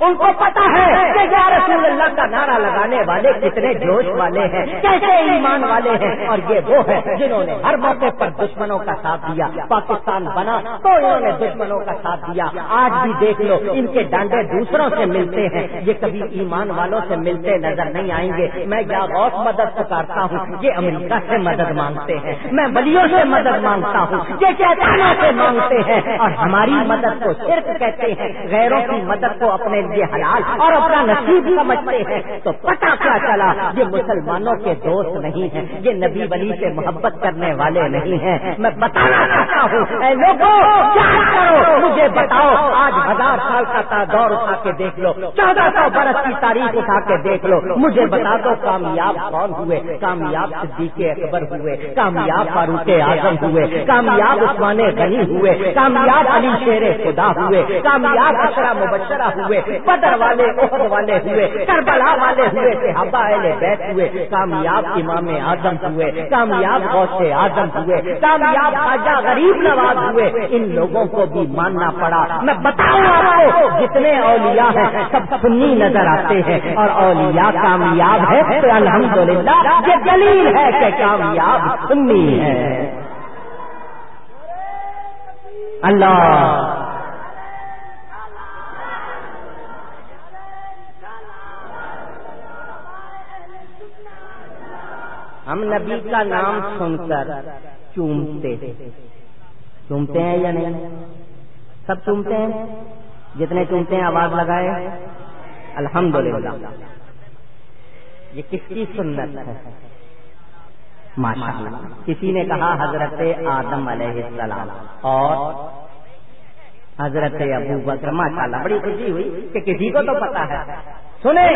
ان کو پتا ہے کہ یا رسول اللہ کا نعرہ لگانے والے کتنے جوش والے ہیں، کیسے ایمان والے ہیں۔ اور یہ وہ ہے جنہوں نے ہر موقع پر دشمنوں کا ساتھ دیا، پاکستان بنا تو انہوں نے دشمنوں کا ساتھ دیا۔ آج بھی دیکھ لو، ان کے ڈانڈے دوسروں سے ملتے ہیں۔ یہ کبھی ایمان والوں سے ملتے نظر نہیں آئیں گے۔ میں یا غوث مدد پکارتا ہوں، یہ امریکہ سے مدد مانگتے ہیں۔ میں ولیوں سے مدد مانگتا ہوں، یہ چیتانوں سے مانگتے ہیں۔ اور ہماری مدد کو صرف کہتے ہیں، غیروں کی مدد کو اپنے یہ حلال اور اپنا نصیب سمجھتے ہیں۔ تو پتا کیا چلا یہ مسلمانوں کے دوست نہیں ہیں، یہ نبی ولی سے محبت کرنے والے نہیں ہیں۔ میں بتانا چاہتا ہوں، اے لوگوں کیا کرو، مجھے بتاؤ، آج ہزار سال کا دور اٹھا کے دیکھ لو، چودہ سو برس کی تاریخ اٹھا کے دیکھ لو۔ مجھے بتا دو، کامیاب کون ہوئے؟ کامیاب صدیق اکبر ہوئے، کامیاب فاروق اعظم ہوئے، کامیاب عثمان غنی ہوئے، کامیاب علی شیر خدا ہوئے، کامیاب اشرا مبشرہ ہوئے۔ بدر والے عہد والے ہوئے، کربلا والے ہوئے، صحابہ اہل بیت ہوئے، کامیاب امام اعظم ہوئے، کامیاب غوث اعظم ہوئے، کامیاب خواجہ غریب نواز ہوئے، ان لوگوں کو بھی ماننا پڑا۔ میں بتاؤں آپ کو، جتنے اولیاء ہیں، سب سنی نظر آتے ہیں، اور اولیاء کامیاب ہے تو الحمدللہ، یہ دلیل ہے کہ کامیاب سنی ہے اللہ ہم نبی کا نام سن کر چومتے چومتے ہیں یا نہیں؟ سب چومتے ہیں؟ جتنے چومتے ہیں آواز لگائے۔ الحمد للہ یہ کس کی سنت ہے؟ ماشاء اللہ کسی نے کہا حضرت آدم علیہ السلام۔ اور حضرت ابو بکر ماشاء اللہ بڑی خوشی ہوئی کہ کسی کو تو پتا ہے۔ سنے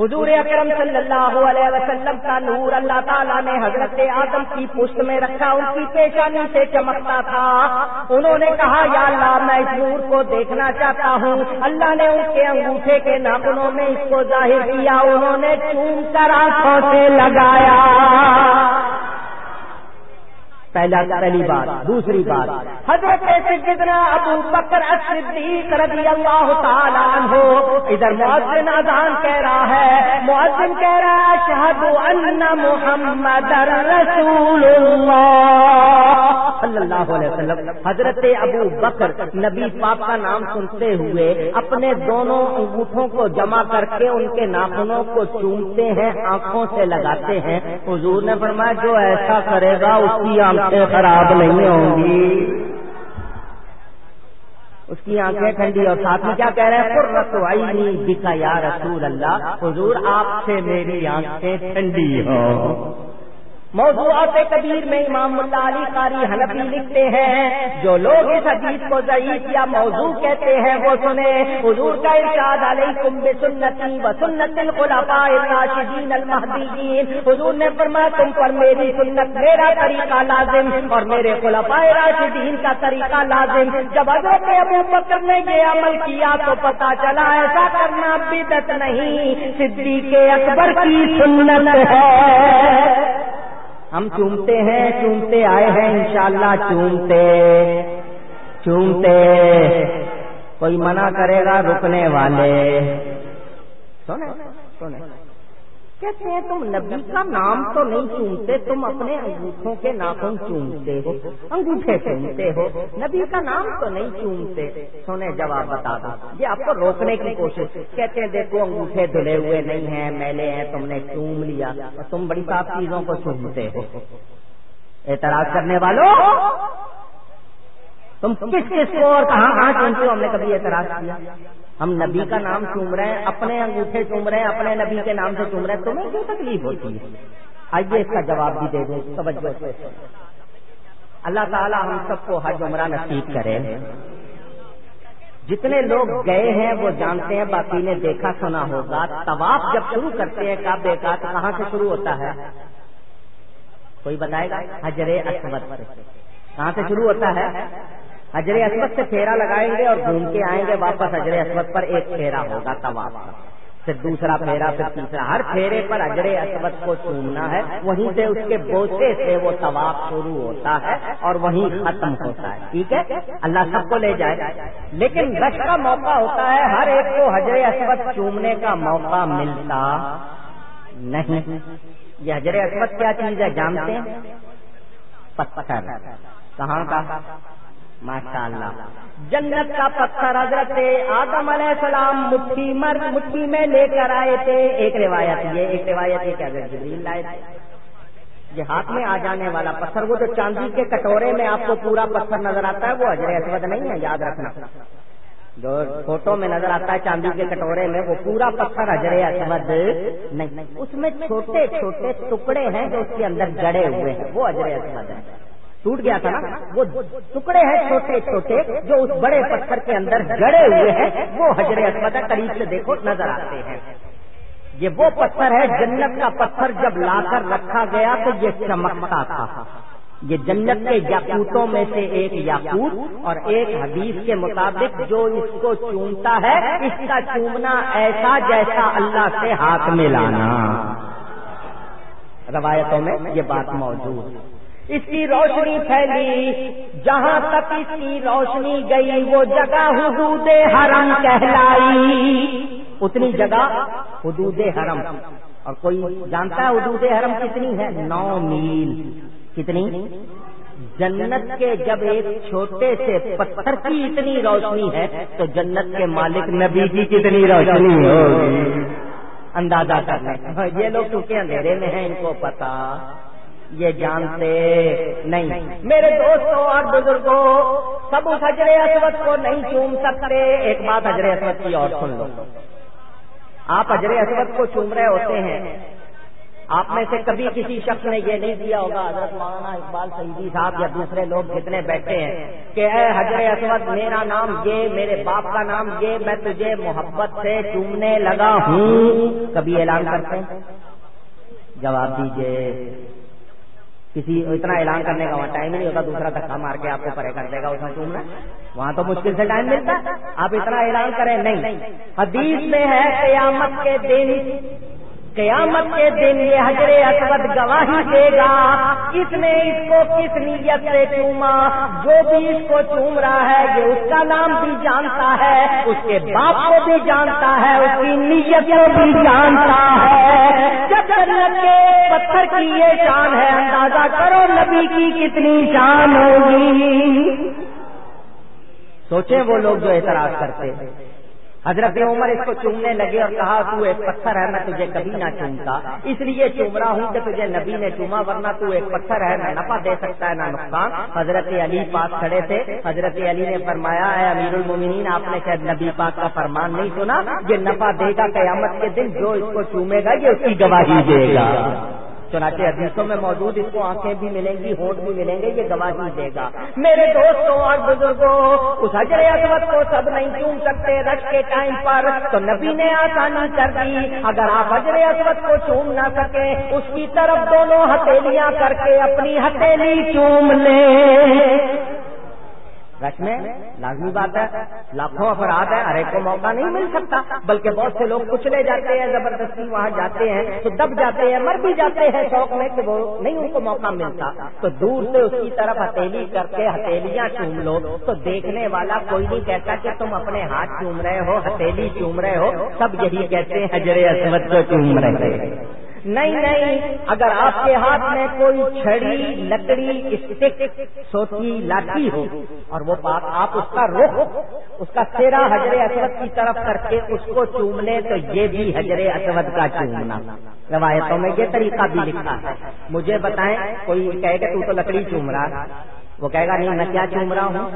حضور اکرم صلی اللہ علیہ وسلم کا نور اللہ تعالیٰ نے حضرت آدم کی پشت میں رکھا، ان کی پیشانی سے چمکتا تھا۔ انہوں نے کہا، یا اللہ، میں اس نور کو دیکھنا چاہتا ہوں۔ اللہ نے ان کے انگوٹھے کے ناخنوں میں اس کو ظاہر کیا۔ انہوں نے چون کر آنکھوں سے لگایا۔ پہلا پہلی بات. دوسری بات. حضرت سیدنا ابو بکر الصدیق رضی اللہ تعالیٰ عنہ ادھر معذن اذان کہہ رہا ہے. معذن کہہ رہا ہے شہد ان محمد رسول اللہ. اللہ علیہ وسلم، حضرت ابو بکر نبی پاک کا نام سنتے ہوئے اپنے دونوں انگوٹھوں کو جمع کر کے ان کے ناخنوں کو چومتے ہیں، آنکھوں سے لگاتے ہیں۔ حضور نے فرمایا، جو ایسا کرے گا، اس کی آنکھیں خراب نہیں ہوں گی۔ اس کی آنکھیں ٹھنڈی اور ساتھ میں کیا کہہ رہے ہیں؟ رسوائی نہیں دکھا یا رسول اللہ، حضور آپ سے میری آنکھیں ٹھنڈی ہو موضوعات کبیر میں امام اللہ علی قاری حنفی لکھتے ہیں۔ جو لوگ اس حدیث کو ضعیف یا موضوع کہتے ہیں، وہ سنے حضور کا ارشاد علیکم بسنتی و سنت الخلفاء الراشدین المہدیین۔ حضور نے فرمایا، تم پر میری سنت، میرا طریقہ لازم اور میرے خلفاء راشدین کا طریقہ لازم۔ جب حضرت ابو بکر نے یہ عمل کیا تو پتا چلا، ایسا کرنا بدت نہیں۔ صدیق اکبر کی سنت ہے۔ ہم چومتے ہیں، چومتے آئے ہیں، انشاءاللہ چومتے چومتے۔ کوئی منع کرے گا رکنے والے۔ سنے سنے کہتے ہیں، تم نبی کا نام تو نہیں چومتے تم اپنے انگوٹھوں کے ناخن چومتے ہو، انگوٹھے چومتے ہو، نبی کا نام تو نہیں چومتے سونے جواب بتا دو، یہ آپ کو روکنے کی کوشش کہتے ہیں، دیکھو، انگوٹھے دھلے ہوئے نہیں ہیں، میلے ہیں، تم نے چوم لیا اور تم بڑی صاف چیزوں کو چومتے ہو۔ اعتراض کرنے والوں تم کس کس کو اور کہاں کہاں چومتے ہو؟ ہم نے کبھی اعتراض کیا۔ ہم نبی کا نام چوم رہے ہیں، اپنے انگوٹھے چوم رہے ہیں، اپنے نبی کے نام سے چوم رہے ہیں تمہیں کیوں تکلیف ہوتی ہے؟ آئیے اس کا جواب بھی دے دیں، توجہ سے۔ اللہ تعالیٰ ہم سب کو حج عمرہ نصیب کرے۔ جتنے لوگ گئے ہیں، وہ جانتے ہیں، باقی نے دیکھا سنا ہوگا۔ طواف جب شروع کرتے ہیں کاب بے کا کہاں سے شروع ہوتا ہے؟ کوئی بتائے گا؟ حجر اسود کہاں سے شروع ہوتا ہے؟ حجر اسود سے پھیرا لگائیں گے اور گھوم کے آئیں گے واپس حجر اسود پر ایک پھیرا ہوگا طواف۔ پھر دوسرا پھیرا پھر تیسرا۔ ہر پھیرے پر اجر اسود کو چومنا ہے۔ وہیں سے اس کے بوسے سے وہ طواف شروع ہوتا ہے اور وہیں ختم ہوتا ہے۔ ٹھیک ہے؟ اللہ سب کو لے جائے۔ لیکن رش کا موقع ہوتا ہے ہر ایک کو حجر اسود چومنے کا موقع ملتا۔ نہیں۔ یہ حجر اسود کیا چیز ہے؟ جانتے ہیں؟ پتھر کہاں کا ماشاء اللہ جنت کا پتھر حضرت آدم علیہ السلام مٹھی مر مٹھی میں لے کر آئے تھے۔ ایک روایت یہ، ایک روایت یہ کیا جبریل لائے تھے، یہ ہاتھ میں آ جانے والا پتھر، وہ جو چاندی کے کٹورے میں آپ کو پورا پتھر نظر آتا ہے، وہ حضر اسود نہیں ہے، یاد رکھنا۔ جو فوٹو میں نظر آتا ہے چاندی کے کٹورے میں، وہ پورا پتھر حجر اسود نہیں۔ اس میں چھوٹے چھوٹے ٹکڑے ہیں جو اس کے اندر جڑے ہوئے ہیں، وہ حجر اسود ہے ٹوٹ گیا تھا نا؟ وہ ٹکڑے ہیں چھوٹے چھوٹے جو اس بڑے پتھر کے اندر جڑے ہوئے ہیں، وہ حجر اسود قریب سے دیکھو نظر آتے ہیں۔ یہ وہ پتھر ہے، جنت کا پتھر جب لا کر رکھا گیا تو یہ چمکتا تھا۔ یہ جنت کے یاقوتوں میں سے ایک یاقوت اور ایک حدیث کے مطابق جو اس کو چومتا ہے، اس کا چومنا ایسا جیسا اللہ سے ہاتھ میں لانا روایتوں میں یہ بات موجود ہے۔ اس کی روشنی پھیلی، جہاں تک اس کی روشنی گئی، وہ جگہ حدود حرم کہلائی۔ اتنی جگہ حدود حرم۔ اور کوئی جانتا ہے حدود حرم کتنی ہے؟ نو میل۔ کتنی؟ جنت کے جب ایک چھوٹے سے پتھر کی اتنی روشنی ہے، تو جنت کے مالک نبی کی کتنی روشنی ہوگی؟ اندازہ کرنا یہ لوگ چونکہ اندھیرے میں ہیں، ان کو پتا۔ یہ جانتے نہیں۔ میرے دوستوں اور بزرگوں سب اس حجر اسود کو نہیں چوم سکتے۔ ایک بات حجر اسود کی اور سن لو۔ آپ حجر اسود کو چوم رہے ہوتے ہیں۔ آپ میں سے کبھی کسی شخص نے یہ نہیں دیا ہوگا، حضرت مولانا اقبال سعیدی صاحب یا دوسرے لوگ جتنے بیٹھے ہیں کہ اے حجر اسود، میرا نام یہ، میرے باپ کا نام یہ، میں تجھے محبت سے چومنے لگا ہوں۔ کبھی اعلان کرتے ہیں؟ جواب دیجیے کسی اتنا اعلان کرنے کا وہاں ٹائم نہیں ہوتا، دوسرا دھکا مار کے آپ کو پرے کر دے گا اس میں چومنا وہاں تو مشکل سے ٹائم ملتا۔ آپ اتنا اعلان کریں، نہیں۔ حدیث میں ہے قیامت کے دن قیامت کے دن یہ حجر اسود گواہی دے گا کس نے اس کو کس نیت سے چوما؟ جو بھی اس کو چوم رہا ہے، یہ اس کا نام بھی جانتا ہے، اس کے باپ کو بھی جانتا ہے، اس کی نیت کو بھی جانتا ہے۔ جب جنت کے پتھر کی یہ شان ہے، اندازہ کرو نبی کی کتنی شان ہوگی۔ سوچیں وہ لوگ جو اعتراض کرتے۔ ہیں حضرت عمر اس کو چومنے لگے اور کہا، تو ایک پتھر ہے، میں تجھے کبھی نہ چومتا۔ اس لیے چوم رہا ہوں کہ تجھے نبی نے چوما، ورنہ تو ایک پتھر ہے، نہ نفع دے سکتا ہے، نہ نقصان۔ حضرت علی پاس کھڑے تھے۔ حضرت علی نے فرمایا ہے امیر المومنین آپ نے شاید نبی پاک کا فرمان نہیں سنا، یہ نفع دے گا قیامت کے دن، جو اس کو چومے گا، یہ اس کی گواہی دے گا۔ چنانچہ حدیثوں میں موجود اس کو آنکھیں بھی ملیں گی، ہونٹ بھی ملیں گے، یہ گواہی دے گا۔ میرے دوستوں اور بزرگوں، اس حجر عصمت کو سب نہیں چوم سکتے، رش کے ٹائم پر تو نبی نے آسانی کر دی۔ اگر آپ حجر عصمت کو چوم نہ سکے اس کی طرف دونوں ہتھیلیاں کر کے اپنی ہتھیلی چوم لیں۔ رش میں لازمی بات ہے، لاکھوں افراد ہیں، ہر ایک کو موقع نہیں مل سکتا، بلکہ بہت سے لوگ کچلے جاتے ہیں، زبردستی وہاں جاتے ہیں، تو دب جاتے ہیں، مر بھی جاتے ہیں شوق میں کہ وہ نہیں ان کو موقع ملتا۔ تو دور سے اس کی طرف ہتھیلی کر کے ہتھیلیاں چوم لو۔ تو دیکھنے والا کوئی نہیں کہتا کہ تم اپنے ہاتھ چوم رہے ہو، ہتھیلی چوم رہے ہو، سب یہی کہتے ہیں، حجر اسمت کو چوم رہے نہیں نہیں اگر آپ کے ہاتھ میں کوئی چھڑی لکڑی اسٹک سوتی لاٹھی ہو اور وہ بات آپ اس کا رخ اس کا چہرہ حجر اسود کی طرف کر کے اس کو چوم لیں تو یہ بھی حجر اسود کا چومنا۔ روایتوں میں یہ طریقہ بھی لکھا ہے۔ مجھے بتائیں کوئی کہے کہ تو تو لکڑی چوم رہا وہ کہے گا نہیں میں کیا چوم رہا ہوں؟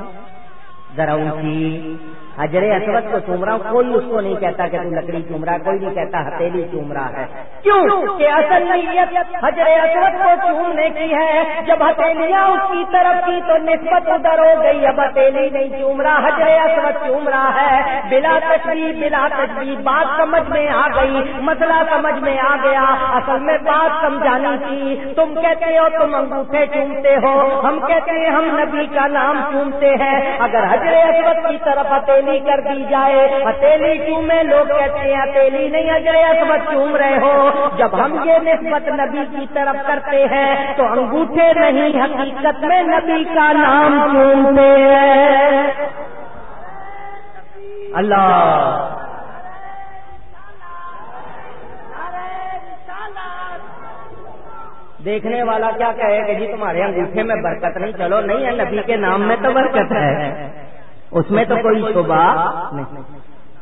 ذرا اونچی۔ حجر اسود کو چوم رہا ہوں کوئی اس کو نہیں کہتا کہ تو لکڑی چوم رہا کوئی نہیں کہتا ہتھیلی چوم رہا ہے۔ کیوں؟ کہ اصل نیت حجر اسود کو چومنے کی ہے۔ جب ہتھیلیاں اس کی طرف کی تو نسبت ادھر ہو گئی۔ اب ہتھیلی نہیں چوم رہا حجر اسود چوم رہا ہے۔ بلا تشریح بلا تشریح بات سمجھ میں آ گئی۔ مسئلہ سمجھ میں آ گیا۔ اصل میں بات سمجھانی تھی۔ تم کہتے ہو تم انگوٹھے چومتے ہو۔ ہم کہتے ہیں ہم نبی کا نام چومتے ہیں۔ اگر حجر اسود کی طرف ہتھیلی ہتیلی کر دی جائے۔ ہتیلی چومے، لوگ کہتے ہیں ہتیلی نہیں اجرے اسمت چوم رہے ہو۔ جب ہم یہ نسبت نبی کی طرف کرتے ہیں، تو انگوٹھے نہیں، حقیقت میں نبی کا نام چومتے ہیں۔ اللہ۔ دیکھنے والا کیا کہے کہ جی تمہارے انگوٹھے میں برکت نہیں، چلو نہیں ہے، نبی کے نام میں تو برکت ہے۔ اس میں تو کوئی شبہ نہیں۔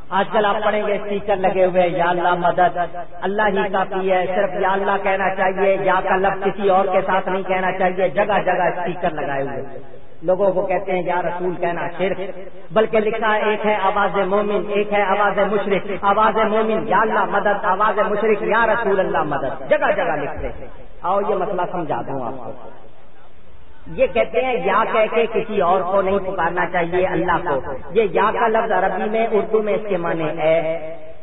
آج کل آپ پڑھیں گے اسپیکر لگے ہوئے یا اللہ مدد۔ اللہ ہی کافی ہے، صرف یا اللہ کہنا چاہیے یا کا لفظ کسی اور کے ساتھ نہیں کہنا چاہیے۔ جگہ جگہ اسپیکر لگائے ہوئے لوگوں کو کہتے ہیں، یا رسول کہنا شرک۔ بلکہ لکھا ایک ہے آواز مومن، ایک ہے آواز مشرق آواز مومن، یا اللہ مدد، آواز مشرق یا رسول اللہ مدد۔ جگہ جگہ لکھتے آؤ، یہ مسئلہ سمجھا دوں آپ کو۔ یہ کہتے ہیں، یا کہہ کے کسی اور کو نہیں پکارنا چاہیے اللہ کو۔ یہ یا کا لفظ عربی میں اردو میں اس کے معنی اے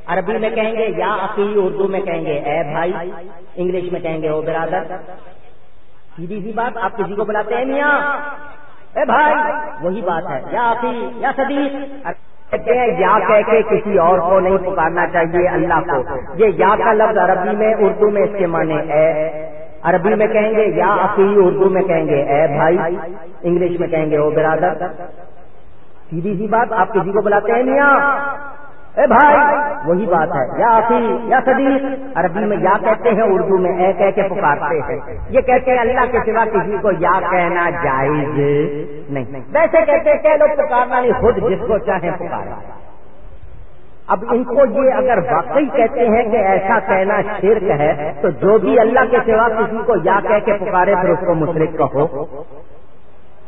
عربی میں کہیں گے، یا عقی اردو میں کہیں گے، اے بھائی۔ انگلش میں کہیں گے، او برادر۔ سیدھی سی بات، آپ کسی کو بلاتے ہیں میاں؟ اے بھائی، وہی بات ہے۔ یا عقی یا صدیق۔ کہتے ہیں، یا کہہ کے کسی اور کو نہیں پکارنا چاہیے اللہ کو۔ یہ یا کا لفظ عربی میں اردو میں اس کے معنی اے عربی میں کہیں گے، یا عقی اردو میں کہیں گے، اے بھائی، انگلش میں کہیں گے، او برادر۔ سیدھی سی بات، آپ کسی کو بلاتے ہیں میاں؟ اے بھائی، وہی بات ہے۔ یا عقی یا صدیق۔ عربی میں یا کہتے ہیں، اردو میں اے کہہ کے پکارتے ہیں۔ یہ کہتے ہیں، اللہ کے سوا کسی کو یا کہنا جائز نہیں۔ ویسے کہتے کہ لوگ پکارنا نہیں، خود جس کو چاہیں پکارا اب ان کو یہ اگر واقعی کہتے ہیں کہ ایسا کہنا شرک ہے، تو جو بھی اللہ کے سوا کسی کو یا کہہ کے پکارے، پھر اس کو مشرق کہو۔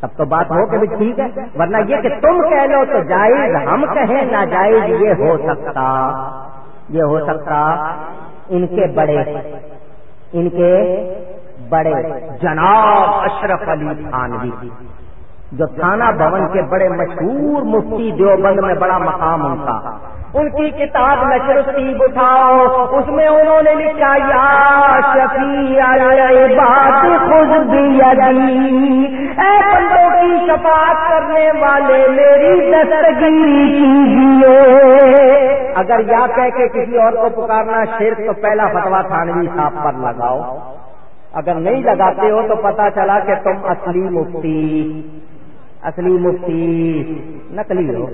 تب تو بات ہو کہ ٹھیک ہے، ورنہ یہ کہ تم کہہ لو تو جائز، ہم کہیں نہ جائز یہ ہو سکتا۔ یہ ہو سکتا ان کے بڑے، ان کے بڑے جناب اشرف علی خانوی جو تھانہ بھون کے بڑے مشہور مفتی دیوبند میں بڑا مقام ان کا ان کی کتاب نشرتی اٹھاؤ، اس میں انہوں نے لکھا، یا شفیع بات خود اے بندوں، کی شفاعت کرنے والے میری دستگیری کیجیے۔ اگر یا کہہ کے کسی اور کو پکارنا شرک، تو پہلا فتوا تھانوی صاحب پر لگاؤ۔ اگر نہیں لگاتے ہو، تو پتا چلا کہ تم اصلی مفتی۔ اصلی مفتی، نقلی ہو۔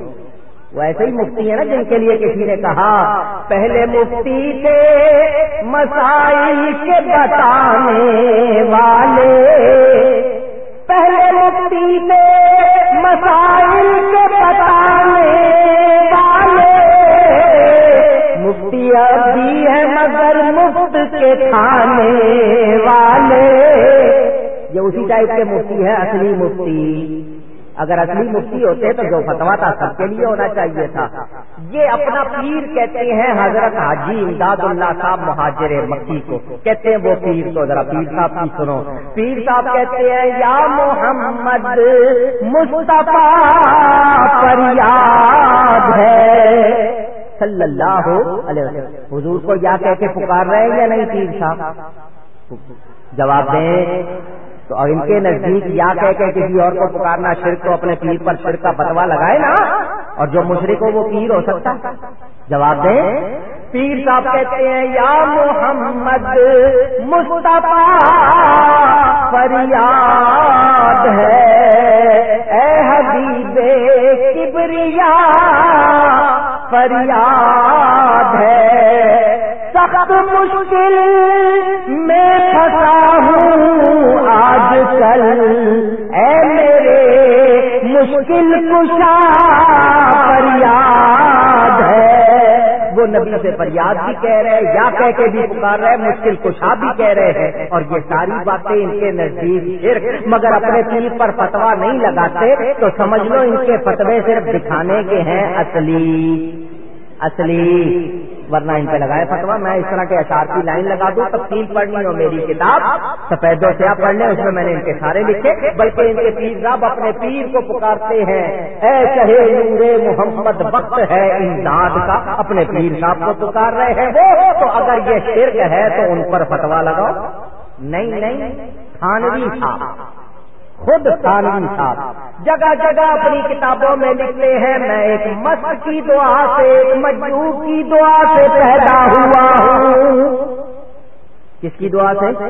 وہ ایسے ہی مفتی ہے نا جن کے لیے کسی نے کہا، پہلے مفتی تھے مسائل کے بتانے والے۔ پہلے مفتی تھے مسائل کے بتانے والے۔ مفتی ابھی ہے مگر مفت کے کھانے والے۔ یہ اسی ٹائپ کے مفتی ہے اصلی مفتی۔ اگر اصلی مفتی ہوتے تو جو فتوا تھا سب کے لیے ہونا چاہیے تھا۔ یہ اپنا پیر کہتے ہیں حضرت حاجی امداد اللہ صاحب مہاجر مکی کو۔ کہتے ہیں وہ پیر کو ذرا پیر صاحب کی سنو۔ پیر صاحب کہتے ہیں، یا محمد مصطفیٰ پر یاد ہے۔ صلی اللہ علیہ وسلم۔ حضور کو یا کہہ کے پکار رہے ہیں یا نہیں پیر صاحب؟ جواب دیں۔ تو ان کے نزدیک یا کہہ کے کسی اور کو پکارنا شرک کو اپنے پیر پر شرک کا بتوا لگائے نا اور جو مشرق ہو وہ پیر ہو سکتا جواب دیں۔ پیر صاحب کہتے ہیں، یا محمد مصطفیٰ، فریاد ہے۔ اے حبیب کبریا، فریاد ہے۔ سخت مشکل آج کل اے میرے مشکل کشا فریاد ہے۔ وہ نبی سے فریاد بھی کہہ رہے یا کہہ کے بھی پکار رہے مشکل کشا بھی کہہ رہے ہیں۔ اور یہ ساری باتیں ان کے نزدیک شرک، مگر اپنے پیر پر فتوا نہیں لگاتے تو سمجھ لو ان کے فتوے صرف دکھانے کے ہیں اصلی۔ اصلی، ورنہ ان پہ لگائے فتوا میں اس طرح کے اشار کی لائن لگا دوں، تفصیل پڑھنی ہو میری کتاب سفید و سیاہ پڑھ لیں، اس میں میں نے ان کے سارے لکھے، بلکہ ان کے پیر صاحب اپنے پیر کو پکارتے ہیں۔ اے چہے نور محمد، وقت ہے امداد کا، اپنے پیر صاحب کو پکار رہے ہیں۔ وہ تو اگر یہ شرک ہے تو ان پر فتوا لگاؤ۔ نہیں نہیں خانوی صاحب خود خانوی صاحب۔ جگہ جگہ اپنی کتابوں میں لکھتے ہیں، میں ایک مست کی دعا سے، ایک مجبور کی دعا سے پیدا ہوا ہوں۔ کس کی دعا سے؟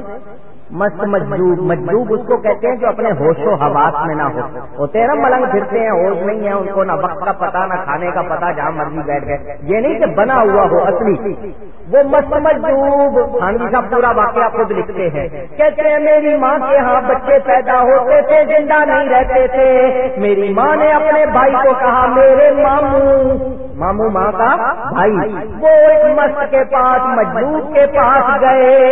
مست مجلوب مجلوب اس کو کہتے ہیں جو اپنے ہوش و حواس میں نہ ہو۔ ہوتے ہیں نا ملنگ پھرتے ہیں، ہوش نہیں ہے ان کو، نہ وقت کا پتا نہ کھانے کا پتا جہاں مرضی بیٹھ گئے۔ یہ نہیں کہ بنا ہوا ہو اصلی۔ وہ مست مجلوب خانوی صاحب پورا واقعہ خود لکھتے ہیں۔ کہتے ہیں، میری ماں کے ہاں بچے پیدا ہوتے تھے، زندہ نہیں رہتے تھے۔ میری ماں نے اپنے بھائی کو کہا، میرے ماموں۔ ماموں ماں کا بھائی۔ وہ ایک مست کے پاس، مجلوب کے پاس گئے۔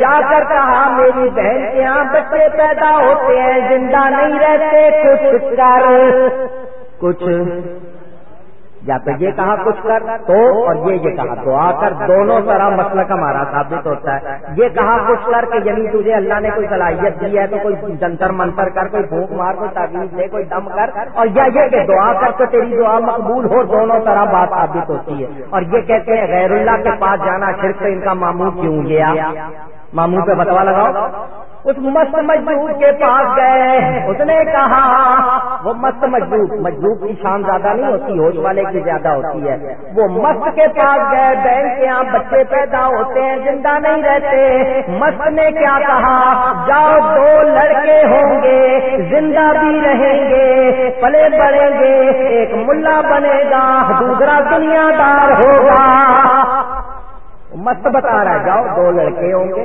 جا کر کہا میری بہن کے یہاں بچے پیدا ہوتے ہیں، زندہ نہیں رہتے، کچھ کر کچھ۔ یا تو یہ کہا کچھ کر تو اور یہ یہ کہا دعا کر۔ دونوں طرح مسلک ہمارا ثابت ہوتا ہے۔ یہ کہا کچھ کر کہ یعنی تجھے اللہ نے کوئی صلاحیت دی ہے تو کوئی جنتر منتر کر، کوئی بھوک مار، کوئی تعویذ دے، کوئی دم کر۔ اور یا یہ کہ دعا کر تو تیری دعا مقبول ہو، دونوں طرح بات ثابت ہوتی ہے۔ اور یہ کہتے ہیں غیر اللہ کے پاس جانا صرف ان کا ماموں کیوں گیا؟ ماموں پہ بتوا لگاؤ۔ اس مست مجبور کے پاس گئے۔ اس نے کہا، وہ مست مجبور مجبور کی شان زیادہ نہیں ہوتی، ہوش والے کی زیادہ ہوتی ہے۔ وہ مست کے پاس گئے، بہن کے یہاں بچے پیدا ہوتے ہیں، زندہ نہیں رہتے۔ مست نے کیا کہا؟ جاؤ، دو لڑکے ہوں گے، زندہ بھی رہیں گے، پلے بڑھیں گے، ایک ملا بنے گا، دوسرا دنیا دار ہوگا۔ مست بتا رہا ہے جاؤ دو لڑکے ہوں گے۔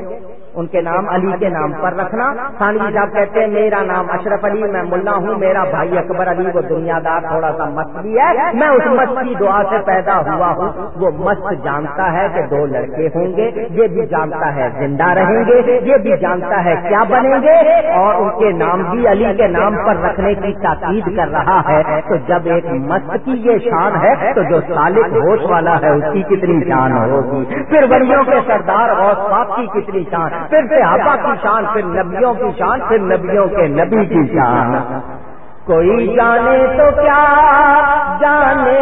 ان کے نام علی کے نام پر رکھنا۔ خانوی صاحب کہتے ہیں، میرا نام اشرف علی، میں ملا ہوں، میرا بھائی اکبر علی، وہ دنیا دار تھوڑا سا مست بھی ہے۔ میں اس مست کی دعا سے پیدا ہوا ہوں۔ وہ مست جانتا ہے کہ دو لڑکے ہوں گے، یہ بھی جانتا ہے زندہ رہیں گے، یہ بھی جانتا ہے کیا بنیں گے۔ اور ان کے نام بھی علی کے نام پر رکھنے کی تاکید کر رہا ہے۔ تو جب ایک مست کی یہ شان ہے، تو جو سالک ہوش والا ہے، اس کی کتنی شان ہوگی۔ پھر ولیوں کے سردار اور صاحب کی کتنی شان۔ پھر صحابہ کی شان، پھر نبیوں کی شان، پھر نبیوں کے نبی کی شان۔ کوئی جانے تو کیا، جانے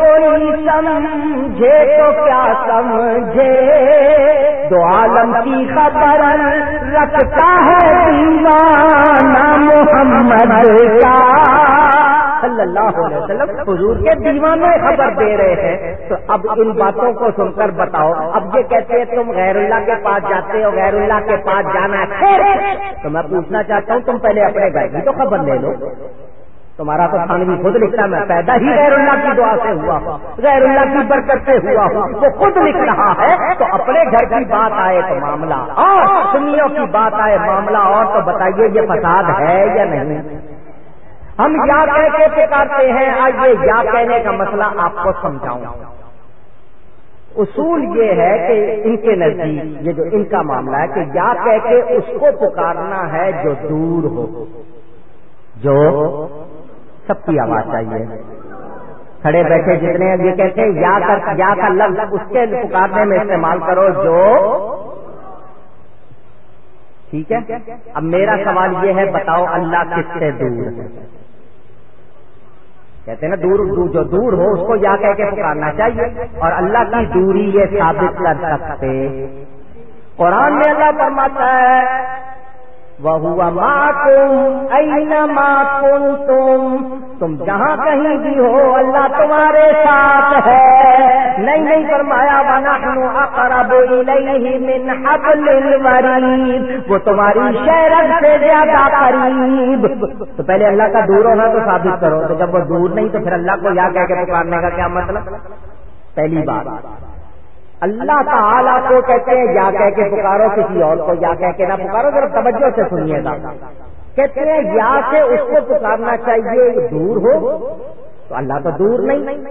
کوئی سمجھے تو کیا سمجھے۔ دو عالم کی خبر رکھتا ہے دیوانہ محمد کا۔ صلی اللہ علیہ وسلم، حضور کے دیوانے خبر دے رہے ہیں۔ تو اب ان باتوں کو سن کر بتاؤ۔ اب یہ کہتے ہیں تم غیر اللہ کے پاس جاتے ہو، غیر اللہ کے پاس جانا ہے۔ تو میں پوچھنا چاہتا ہوں، تم پہلے اپنے گھر کی تو خبر لے لو۔ تمہارا تو خانوی خود لکھتا میں پیدا ہی غیر اللہ کی دعا سے ہوا ہوں۔ غیر اللہ کی برکت سے ہوا ہوں۔ وہ خود لکھ رہا ہے۔ تو اپنے گھر کی بات آئے تو معاملہ۔ اور سنیوں کی بات آئے معاملہ۔ اور تو بتائیے یہ فساد ہے یا نہیں؟ ہم یا کہہ کے پکارتے ہیں؟ آئیے یا کہنے کا مسئلہ آپ کو سمجھاؤں۔ اصول یہ ہے کہ ان کے نزدیک یہ جو ان کا معاملہ ہے کہ یا کہہ کے اس کو پکارنا ہے جو دور ہو۔ جو سب کی آواز چاہیے کھڑے بیٹھے جتنے یہ کہتے ہیں یا کر یا کا لفظ اس کے پکارنے میں استعمال کرو جو ٹھیک ہے؟ اب میرا سوال یہ ہے بتاؤ اللہ کس سے دور ہے؟ کہتے ہیں نا، دور جو دور ہو اس کو یا کہہ کے پکارنا چاہیے۔ اور اللہ کی دوری یہ ثابت کر سکتے۔ قرآن میں اللہ فرماتا ہے وہ تم؟ تم جہاں کہیں بھی ہو، اللہ تمہارے ساتھ ہے۔ نہیں نہیں فرمایا بنا وہ تمہاری شہر سے زیادہ قریب۔ تو پہلے اللہ کا دور ہونا تو ثابت کرو۔ تو جب وہ دور نہیں، تو پھر اللہ کو یا کہہ کے پکارنے کا کیا مطلب؟ پہلی بات۔ اللہ تعالیٰ کو کہتے ہیں، یا کہہ کے پکارو کسی اور کو، یا کہہ کے نہ پکارو، ذرا توجہ سے سنیے گا۔ کہتے ہیں، یا سے اس کو پکارنا چاہیے دور ہو۔ تو اللہ تو دور نہیں۔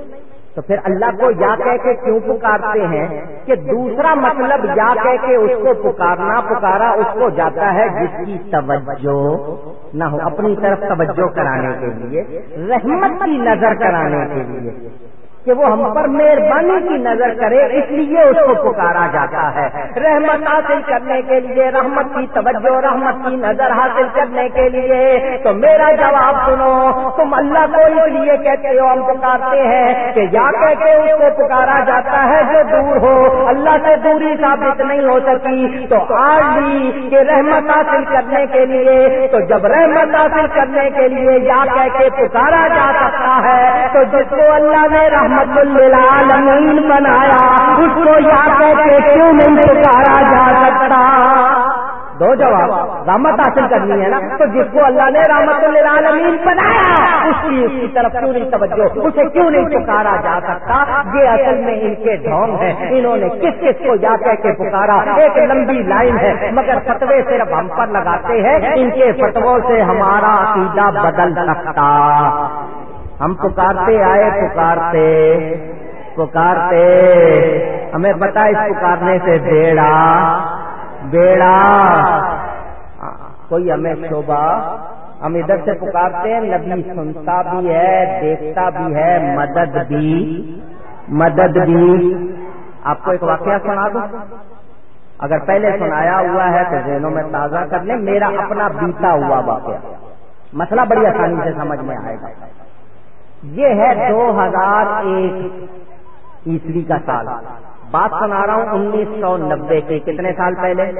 تو پھر اللہ کو یا کہہ کے کیوں پکارتے ہیں؟ کہ دوسرا مطلب یا کہہ کے اس کو پکارنا، پکارا اس کو جاتا ہے جس کی توجہ نہ ہو، اپنی طرف توجہ کرانے کے لیے، رحمت کی نظر کرانے کے لیے۔ کہ وہ ہم پر مہربانی کی نظر کرے، اس لیے اس کو پکارا جاتا ہے۔ رحمت حاصل کرنے کے لیے، رحمت کی توجہ، رحمت کی نظر حاصل کرنے کے لیے۔ تو میرا جواب سنو، تم اللہ کو اس لیے کہتے ہو، ہم پکارتے ہیں کہ یا کہہ کے اس کو پکارا جاتا ہے جو دور ہو۔ اللہ سے دوری ثابت نہیں ہو سکی۔ تو آج بھی کہ رحمت حاصل کرنے کے لیے، تو جب رحمت حاصل کرنے کے لیے یا کہہ کے پکارا جا سکتا ہے، تو جس کو اللہ نے رحمت للعالمین بنایا، اس کو یا کہتے کیوں نہیں پکارا جا سکتا؟ دو جواب، رحمت حاصل کرنی ہے نا؟ تو جس کو اللہ نے رحمت للعالمین بنایا، اس کی اس کی طرف کیوں نہیں توجہ، اسے کیوں نہیں پکارا جا سکتا؟ یہ اصل میں ان کے ڈھونگ ہے انہوں نے کس کس کو یا کہہ کے پکارا؟ ایک لمبی لائن ہے، مگر فتوے صرف ہم پر لگاتے ہیں۔ ان کے فتووں سے ہمارا عقیدہ بدل سکتا۔ ہم پکارتے آئے پکارتے پکارتے۔ ہمیں پتا اس پکارنے سے بیڑا بیڑا۔ کوئی ہمیں شوبہ ہم ادھر سے پکارتے ہیں، نبی سنتا بھی ہے، دیکھتا بھی ہے، مدد بھی مدد بھی۔ آپ کو ایک واقعہ سنا دو اگر پہلے سنایا ہوا ہے تو ذہنوں میں تازہ کر لیں، میرا اپنا بیتا ہوا واقعہ۔ مسئلہ بڑی آسانی سے سمجھ میں آئے گا۔ یہ ہے دو ہزار ایک عیسوی کا سال۔ بات سنا رہا ہوں انیس سو نبے کے کتنے سال پہلے؟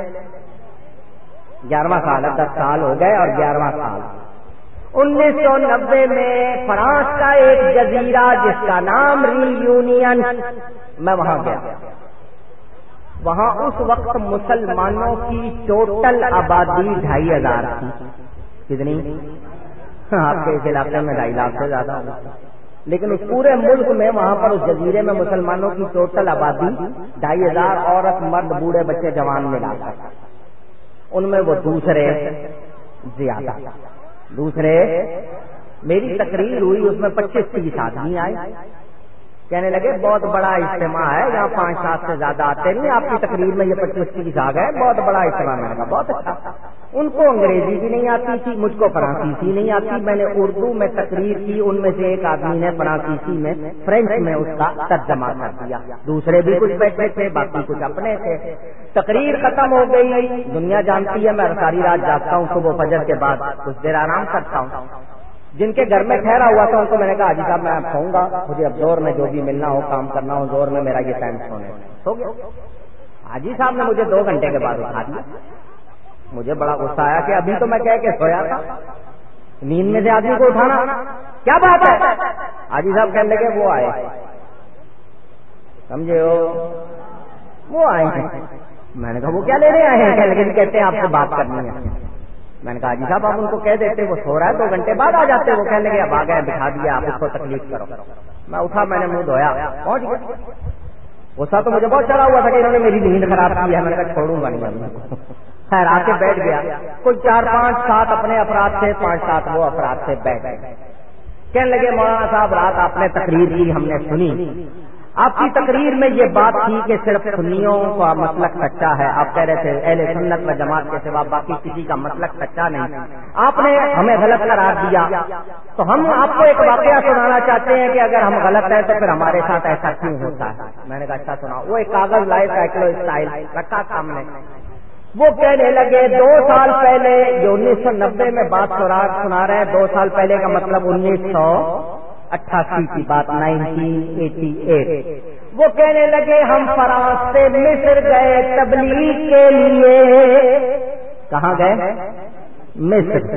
گیارہواں سال ہے، دس سال ہو گئے اور گیارہواں سال۔ انیس سو نبے میں فرانس کا ایک جزیرہ جس کا نام ری یونین میں وہاں گیا۔ وہاں اس وقت مسلمانوں کی ٹوٹل آبادی ڈھائی ہزار تھی۔ کتنی؟ ہاں، آپ کے اس علاقے میں ڈھائی لاکھ سے زیادہ لیکن اس پورے ملک میں وہاں پر اس جزیرے میں مسلمانوں کی ٹوٹل آبادی ڈھائی ہزار عورت مرد بوڑھے بچے جوان ملا ڈالا ان میں وہ دوسرے زیادہ۔ دوسرے، میری تقریر ہوئی اس میں پچیس تیس آدمی آئے۔ کہنے لگے، بہت بڑا اجتماع ہے، یہاں پانچ سات سے زیادہ آتے نہیں، آپ کی تقریر میں یہ پچیس تیس آ گئے بہت بڑا اجتماع میں نے کہا، بہت اچھا۔ ان کو انگریزی بھی نہیں آتی تھی، مجھ کو فرانسیسی نہیں آتی۔ میں نے اردو میں تقریر کی، ان میں سے ایک آدمی نے فرانسیسی میں فرینچ میں اس کا ترجمہ کر دیا۔ دوسرے بھی کچھ بیٹھے تھے، باقی کچھ اپنے تھے۔ تقریر ختم ہو گئی۔ دنیا جانتی ہے، میں ساری رات جاگتا ہوں، صبح فجر کے بعد کچھ دیر آرام کرتا ہوں۔ جن کے گھر میں ٹھہرا ہوا تھا، ان کو میں نے کہا، حاجی صاحب، میں کہوں گا، مجھے اب زور میں جو بھی ملنا ہو، کام کرنا ہو، زور میں میرا یہ ٹائم سونے ہو گیا۔ حاجی صاحب نے مجھے دو گھنٹے کے بعد اٹھا دیا۔ مجھے بڑا غصہ آیا کہ ابھی تو میں کہہ کے سویا تھا۔ نیند میں سے آدمی کو اٹھانا۔ کیا بات ہے؟ حاجی صاحب کہنے لگے، وہ آئے۔ سمجھے ہو؟ وہ آئے۔ ہیں میں نے کہا، وہ کیا لینے آئے ہیں؟ کہتے ہیں آپ سے بات کرنی ہے۔ میں نے کہا جی صاحب، آپ ان کو کہہ دیتے، وہ سو رہا ہے، دو گھنٹے بعد آ جاتے، وہ کہنے لگے، اب آ گئے، بٹھا دیا، آپ اس کو تکلیف کرو۔ میں اٹھا، میں نے منہ دھویا۔ پہنچ گیا غصہ تو مجھے بہت چڑھا ہوا تھا کہ انہوں نے میری نیند خراب کی ہے۔ میں نے کہا چھوڑوں گا نہیں خیر، آ کے بیٹھ گیا۔ کوئی چار، پانچ، سات اپنے افراد سے پانچ، سات وہ افراد سے بیٹھ گئے۔ کہنے لگے، مولانا صاحب، رات آپ نے تقریر کی، ہم نے سنی۔ آپ کی تقریر میں یہ بات تھی کہ صرف سنیوں کا مسلک سچا ہے۔ آپ کہہ رہے تھے، اہل سنت و جماعت کے سوا باقی کسی کا مسلک سچا نہیں۔ آپ نے ہمیں غلط قرار دیا۔ تو ہم آپ کو ایک واقعہ سنانا چاہتے ہیں کہ اگر ہم غلط ہیں تو پھر ہمارے ساتھ ایسا کیوں ہوتا ہے؟ میں نے کہا اچھا سنا وہ ایک کاغذ لائے سائیکلو اسٹائل رکھا سامنے۔ وہ کہنے لگے، دو سال پہلے جو انیس سو نبے میں بات سنا رہے ہیں، دو سال پہلے کا مطلب انیس سو اٹھاسی کی بات نائنٹین ایٹی ایٹ وہ کہنے لگے ہم فرانس سے مصر گئے تبلیغ کے لیے۔ کہاں گئے؟ مصر۔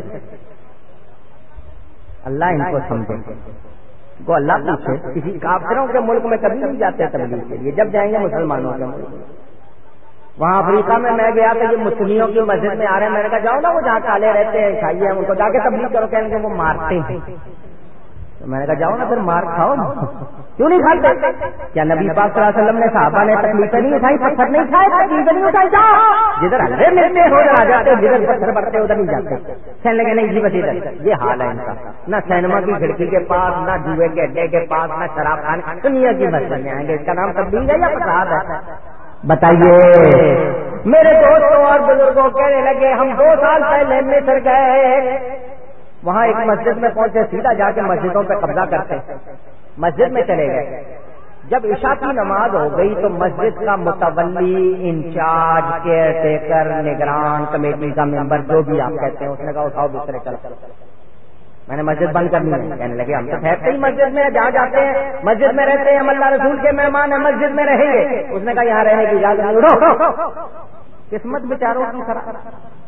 اللہ ان کو سمجھے۔ وہ اللہ پوچھے کسی کافروں کے ملک میں کبھی نہیں جاتے تبلیغ کے لیے؟ جب جائیں گے مسلمانوں کے ملک وہاں افریقہ میں میں گیا تو یہ مسلموں کی مسجد میں آ رہے ہیں۔ میں نے کہا جاؤ نا وہ جہاں کالے رہتے ہیں عیسائی ہیں ان کو جا کے تبلیغ کرو کہیں گے وہ مارتے ہیں۔ میں نے کہا، جاؤ نا پھر مار کھاؤ کیوں نہیں کھاتے؟ کیا نبی پاک صلی اللہ علیہ وسلم نے صحابہ نے تکلیفیں نہیں اٹھائی؟ پتھر نہیں کھائے؟ تکلیفیں نہیں اٹھائی؟ جا! جدھر ہلے ملتے ہو آ جاتے جدھر پتھر پڑتے ادھر نہیں جاتے۔ کہنے لگے، نہیں جی بس ادھر یہ حال ہے ان کا۔ نہ سینما کی کھڑکی کے پاس، نہ جوئے کے اڈے کے پاس، نہ شراب خانے، دنیا کی بس بن جائیں گے۔ اس کا نام تبدیل ہے یا پرساد ہے؟ بتائیے۔ میرے دوستوں اور بزرگوں کہنے لگے، ہم دو سال پہلے مصر گئے۔ وہاں ایک مسجد میں پہنچے، سیدھا جا کے مسجدوں پہ قبضہ کرتے۔ مسجد میں چلے گئے۔ جب عشاء کی نماز ہو گئی تو مسجد کا متولی انچارج کیئر ٹیکر نگران کمیٹی کا ممبر جو بھی آپ کہتے ہیں، اس نے کہا اٹھاؤ، دوسرے چل میں نے مسجد بند کرنی ہے۔ کہنے لگے، ہم تو ٹھہرتے ہی مسجد میں جہاں جاتے ہیں۔ مسجد میں رہتے ہیں اللہ رسول کے مہمان ہیں، مسجد میں رہیں گے۔ اس نے کہا، یہاں رہنے کی اجازت قسمت بچاروں کی ہاں؟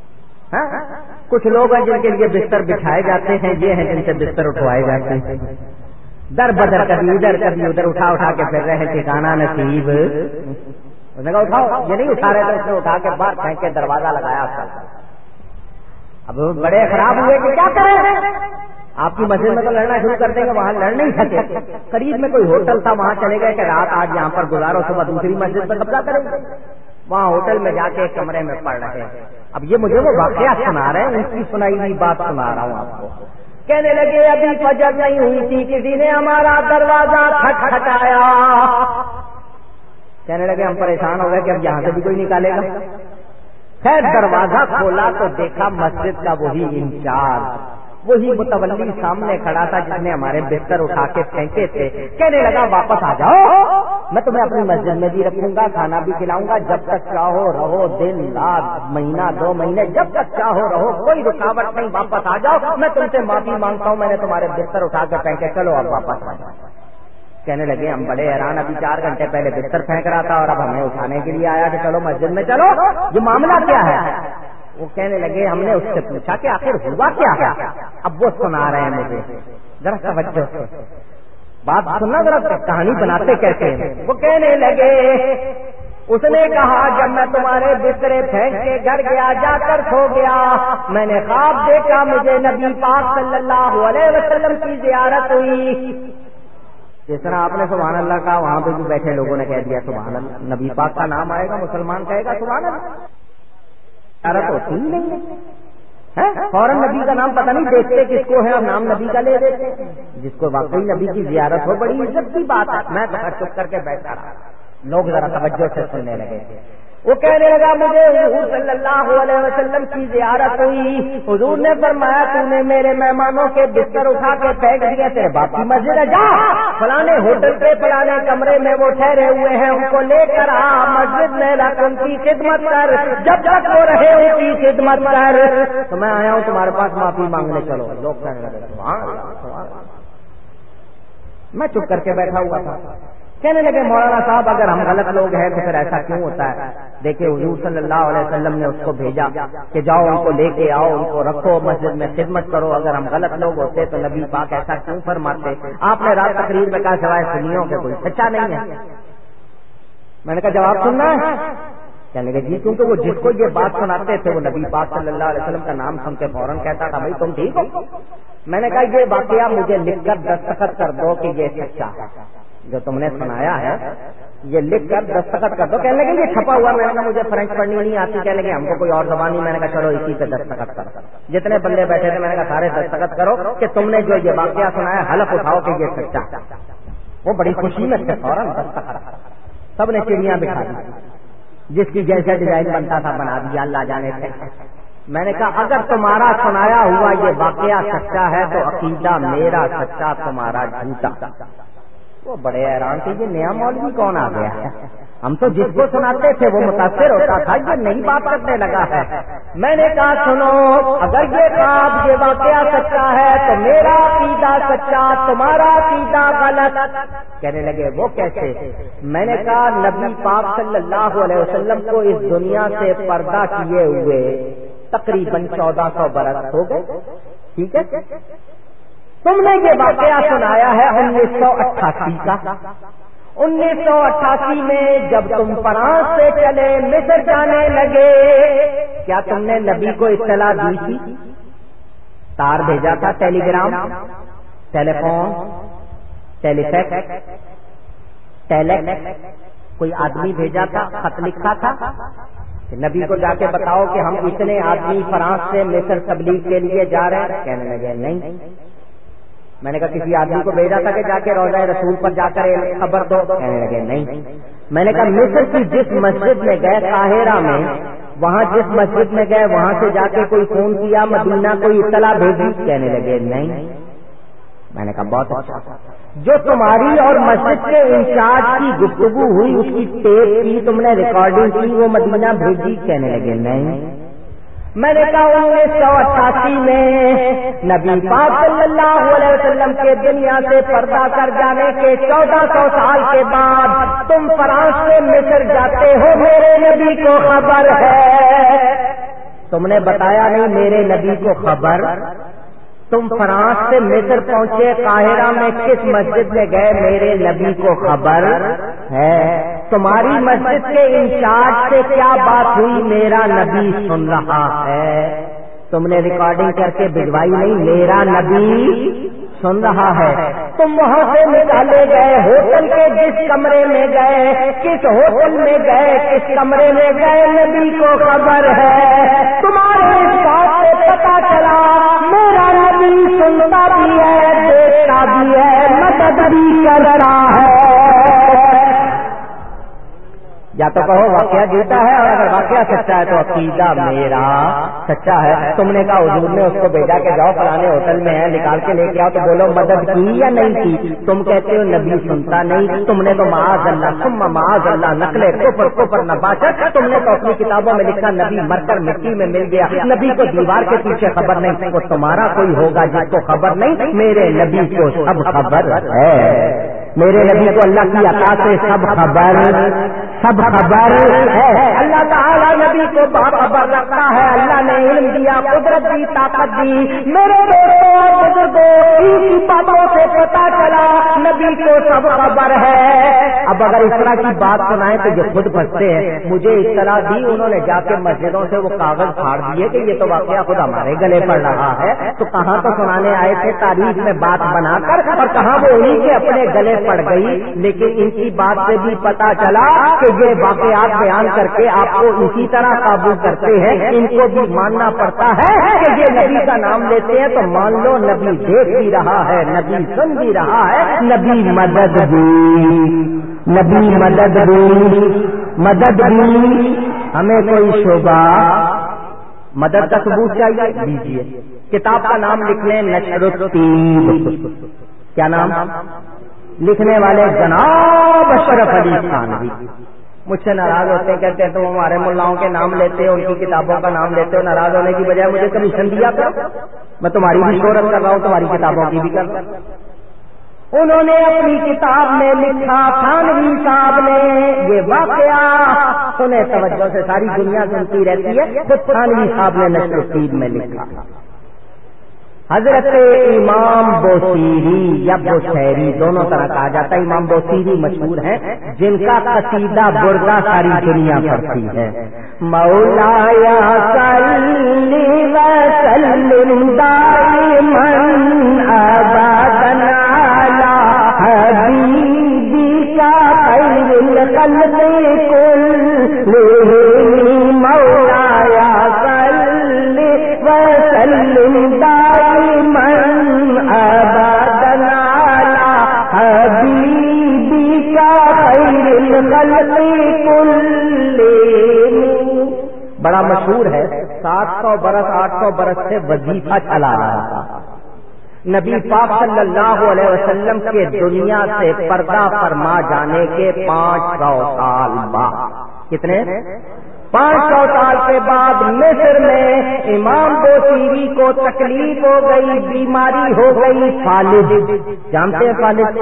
ہاں؟ کچھ لوگ ہیں جن کے لیے بستر بچھائے جاتے ہیں، یہ ہیں جن سے بستر اٹھوائے جاتے ہیں۔ در بدر کبھی، ادھر کبھی، ادھر اٹھا اٹھا کے پھر رہے ٹھکانا نصیب۔ اس نے کہا، اٹھاؤ، یہ نہیں اٹھا رہے تھے، اس نے اٹھا کے باہر پھینک کے دروازہ لگایا اب بڑے خراب ہوئے کہ کیا کریں؟ آپ کی مسجد میں تو لڑنا شروع کر دیں گے، وہاں لڑ نہیں سکے۔ قریب میں کوئی ہوٹل تھا، وہاں چلے گئے کہ رات آج یہاں پر گزارو، صبح دوسری مسجد پر قبضہ کریں گے وہاں ہوٹل میں جا کے کمرے میں پڑھ رہے ہیں۔ اب یہ مجھے وہ واقعہ سنا رہے ہیں، اس کی سنائی ہوئی بات سنا رہا ہوں آپ کو۔ کہنے لگے، ابھی فجر نہیں ہوئی تھی، کسی نے ہمارا دروازہ کھٹکھٹایا کہنے لگے، ہم پریشان ہو گئے کہ اب یہاں سے بھی کوئی نکالے گا۔ خیر، دروازہ کھولا تو دیکھا مسجد کا وہی انچارج۔ وہی متولی سامنے کھڑا تھا جس نے ہمارے بستر اٹھا کے پھینکے تھے۔ کہنے لگا، واپس آ جاؤ۔ میں تمہیں اپنی مسجد میں بھی رکھوں گا، کھانا بھی کھلاؤں گا، جب تک چاہو رہو، دن رات، مہینہ، دو مہینے، جب تک چاہو رہو، کوئی رکاوٹ نہیں، واپس آ جاؤ۔ میں تم سے معافی مانگتا ہوں، میں نے تمہارے بستر اٹھا کے پھینکے، چلو اب واپس آ جاؤ۔ کہنے لگے، ہم بڑے حیران، ابھی چار گھنٹے پہلے بستر پھینک رہا تھا اور اب ہمیں اٹھانے کے لیے آیا کہ چلو مسجد میں چلو۔ یہ معاملہ کیا ہے؟ وہ کہنے لگے، ہم نے اس سے پوچھا کہ آخر ہوا کیا؟ ہے اب وہ سنا رہے ہیں مجھے۔ ذرا توجہ سے۔ بات سننا، ذرا کہانی بناتے کیسے ہیں۔ وہ کہنے لگے، اس نے کہا، جب میں تمہارے بسترے پھینک کے گھر گیا، جا کر سو گیا۔ میں نے خواب دیکھا، مجھے نبی پاک صلی اللہ علیہ وسلم کی زیارت ہوئی۔ جس طرح آپ نے سبحان اللہ کا وہاں پہ بھی بیٹھے لوگوں نے کہہ دیا، سبحان اللہ، نبی پاک کا نام آئے گا، مسلمان کہے گا، سبحان اللہ۔ ہوتی ہی نہیں فوراً نبی کا نام پتہ نہیں دیکھتے کس کو ہے، اور نام نبی کا لے دیتے جس کو واقعی نبی کی زیارت ہو، بڑی عزت کی بات ہے۔ میں چپ کر کے بیٹھا رہا۔ لوگ ذرا توجہ سے سننے لگے۔ وہ کہنے لگا، مجھے حضور صلی اللہ علیہ وسلم کی زیارت ہوئی۔ حضور نے فرمایا، تو نے میرے مہمانوں کے بستر اٹھا کے پھینک دیا تیرے باپ مسجد جا۔ فلانے ہوٹل پہ فلانے کمرے میں وہ ٹھہرے ہوئے ہیں، ان کو لے کر آ، مسجد میں رکھ ان کی خدمت کر۔ جب تک وہ رہے، ان کی خدمت کر۔ تو میں آیا ہوں، تمہارے پاس معافی مانگنے چلو۔ لوگ کہنے لگے میں چپ کر کے بیٹھا ہوا تھا۔ کہنے لگے، مولانا صاحب، اگر ہم غلط لوگ ہیں تو پھر ایسا کیوں ہوتا ہے؟ دیکھیں حضور صلی اللہ علیہ وسلم نے اس کو بھیجا کہ جاؤ ان کو لے کے آؤ، ان کو رکھو، مسجد میں خدمت کرو، اگر ہم غلط لوگ ہوتے تو نبی پاک ایسا کیوں فرماتے؟ آپ نے رات تقریر میں کہا، سوائے سنیوں کے کوئی سچا نہیں ہے۔ میں نے کہا، جواب سننا ہے؟ کہنے لگے جی کیونکہ وہ جس کو یہ بات سناتے تھے وہ نبی پاک صلی اللہ علیہ وسلم کا نام سن کے فوراً کہتا تھا، بھائی، تم ٹھیک ہو؟ میں نے کہا، یہ واقعہ مجھے لکھ کر دستخط کر دو کہ یہ سچا ہے۔ جو تم نے سنایا ہے، یہ لکھ کر دستخط کر دو۔ کہنے لگے یہ چھپا ہوا میں نے کہا، مجھے فرینچ پڑھنی نہیں آتی۔ کہنے لگے، ہم کو کوئی اور زبان نہیں۔ میں نے کہا، چلو اسی پہ دستخط کرو جتنے بندے بیٹھے تھے، میں نے کہا، سارے دستخط کرو کہ تم نے جو یہ واقعہ سنایا حلف اٹھاؤ کہ یہ سچا وہ بڑی خوشی میں تھے، فوراً دستخط۔ سب نے چڑیاں بٹھا دی۔ جس کی جیسے ڈیزائن بنتا تھا، بنا دیا۔ اللہ جانے تھے۔ میں نے کہا، اگر تمہارا سنایا ہوا یہ واقعہ سچا ہے، تو عقیدہ میرا سچا، تمہارا جھوٹا۔ وہ بڑے حیران تھے یہ نیا مولوی کون آ گیا ہے۔ ہم تو جس کو سناتے تھے وہ متاثر ہوتا تھا یہ نئی بات کرنے لگا ہے۔ میں نے کہا، سنو، اگر یہ خواب یہ واقعہ سچا ہے تو میرا عقیدہ سچا، تمہارا عقیدہ غلط۔ کہنے لگے، وہ کیسے؟ میں نے کہا، نبی پاک صلی اللہ علیہ وسلم کو اس دنیا سے پردہ کیے ہوئے تقریباً چودہ سو برس ہو گئے۔ ٹھیک ہے؟ تم نے یہ واقعہ سنایا ہے انیس سو اٹھاسی کا۔ انیس سو اٹھاسی میں جب تم فرانس سے چلے، مصر جانے لگے، کیا تم نے نبی کو اطلاع دی تھی؟ تار بھیجا تھا telegram telephone telefax telex, کوئی آدمی بھیجا تھا، خط لکھا تھا؟ نبی کو جا کے بتاؤ کہ ہم اتنے آدمی فرانس سے مصر تبلیغ کے لیے جا رہے ہیں، کہنے لگے، نہیں۔ میں نے کہا کسی آدمی کو بھیجا تھا کہ جا کے روزہ رسول پر جا کر خبر دو؟ کہنے لگے، نہیں۔ میں نے کہا مصر کی جس مسجد میں گئے قاہرہ میں، وہاں جس مسجد میں گئے، وہاں سے جا کے کوئی فون کیا، مدینہ کوئی اطلاع بھیجی؟ کہنے لگے، نہیں۔ میں نے کہا، بہت اچھا۔ جو تمہاری اور مسجد کے انچارج کی گفتگو ہوئی، اس کی ٹیپ کی تم نے ریکارڈنگ کی، وہ مدینہ بھیجی؟ کہنے لگے، نہیں۔ میں نے کہا انیس سو اٹھاسی میں نبی پاک صلی اللہ علیہ وسلم کے دنیا سے پردہ کر جانے کے چودہ سو سال کے بعد تم فرانس سے مصر جاتے ہو میرے نبی کو خبر ہے۔ تم نے بتایا نہیں میرے نبی کو خبر؟ تم فرانس سے مصر پہنچے، قاہرہ میں کس مسجد میں گئے؟ میرے نبی کو خبر ہے۔ تمہاری مسجد کے انچارج سے کیا بات ہوئی؟ میرا نبی سن رہا ہے۔ تم نے ریکارڈنگ کر کے بھجوائی نہیں، میرا نبی سن رہا ہے۔ تم وہاں سے نکالے گئے، ہوٹل کے جس کمرے میں گئے، کس ہوٹل میں گئے، کس کمرے میں گئے؟ نبی کو خبر ہے۔ تمہارے اس بات سنتا بھی ہے دیکھتا بھی ہے مدد بھی کر رہا ہے۔ یا تو کہو واقعہ جیتا ہے اور اگر واقعہ سچا ہے تو عقیدہ میرا سچا ہے۔ تم نے کہا حضور نے اس کو بھیجا کے جاؤ فلانے ہوٹل میں ہے، نکال کے لے کے آؤ تو بولو مدد کی یا نہیں کی؟ تم کہتے ہو نبی سنتا نہیں، تم نے تو معاذ اللہ تم معاذ اللہ نقلے کوپر کوپر نباشت۔ تم نے تو اپنی کتابوں میں لکھا نبی مر کر مٹی میں مل گیا، نبی کو دیوار کے پیچھے خبر نہیں۔ وہ تمہارا کوئی ہوگا جس کو خبر نہیں، میرے نبی کو سب خبر ہے۔ میرے نبی کو اللہ کی عطا سے سب خبر۔ سب خبر ہے اللہ تعالیٰ نبی کو خبر رکھتا ہے۔ اللہ نے علم دیا، قدرت دی، طاقت دی۔ میرے دوستوں اور بزرگوں کی باتوں سے پتا چلا، نبی کو سب خبر ہے۔ اب اگر اس طرح کی بات سنائے تو یہ خود بچتے ہیں۔ مجھے اس طرح دی انہوں نے جا کے مسجدوں سے وہ کاغذ پھاڑ دیے کہ یہ تو واقعہ خود ہمارے گلے پڑ رہا ہے۔ تو کہاں تو سنانے آئے تھے تاریخ میں بات بنا کر اور کہاں وہ انہیں کے اپنے گلے پڑ گئی۔ لیکن ان کی بات سے بھی پتا چلا کہ یہ واقعات بیان کر کے آپ کو اسی طرح قابو کرتے ہیں، ان کو بھی ماننا پڑتا ہے کہ یہ نبی کا نام لیتے ہیں تو مان لو، نبی دیکھ بھی رہا ہے، نبی سن بھی رہا ہے، نبی مدد بھی نبی مدد بھی مدد بھی ہمیں کوئی شعبہ، مدد کا ثبوت چاہیے؟ دیجیے۔ کتاب کا نام لکھ لیں نشر کیا نام؟ لکھنے والے جناب اشرف علی خان بھی مجھ سے ناراض ہوتے کہتے ہیں تم ہمارے ملاؤں کے نام لیتے ہو، ان کی کتابوں کا نام لیتے ہو، ناراض ہونے کی بجائے مجھے کمیشن دیا کرو۔ میں تمہاری بھی شہرت کر رہا ہوں، تمہاری کتابوں کی بھی کر رہا ہوں۔ انہوں نے اپنی کتاب میں لکھا تھانوی صاحب نے۔ یہ واقعہ سنیں، توجہ سے ساری دنیا سنتی رہتی ہے تو تھانوی صاحب نے نشر میں لکھا۔ حضرت امام بوسیری یا بوشہری دونوں طرح کہا جاتا ہے۔ امام بوسیری مشہور ہیں جن کا قصیدہ بردا ساری دنیا پڑتی ہے۔ مولا بڑا مشہور ہے، سات سو برس، آٹھ سو برس سے وظیفہ چلا رہا تھا۔ نبی پاک صلی اللہ علیہ وسلم کے دنیا سے پردہ فرما جانے کے پانچ سو سال بعد۔ کتنے؟ پانچ سو سال کے بعد مصر میں امام بوسیری کو تکلیف ہو گئی، بیماری ہو گئی فالد جانتے ہیں فالد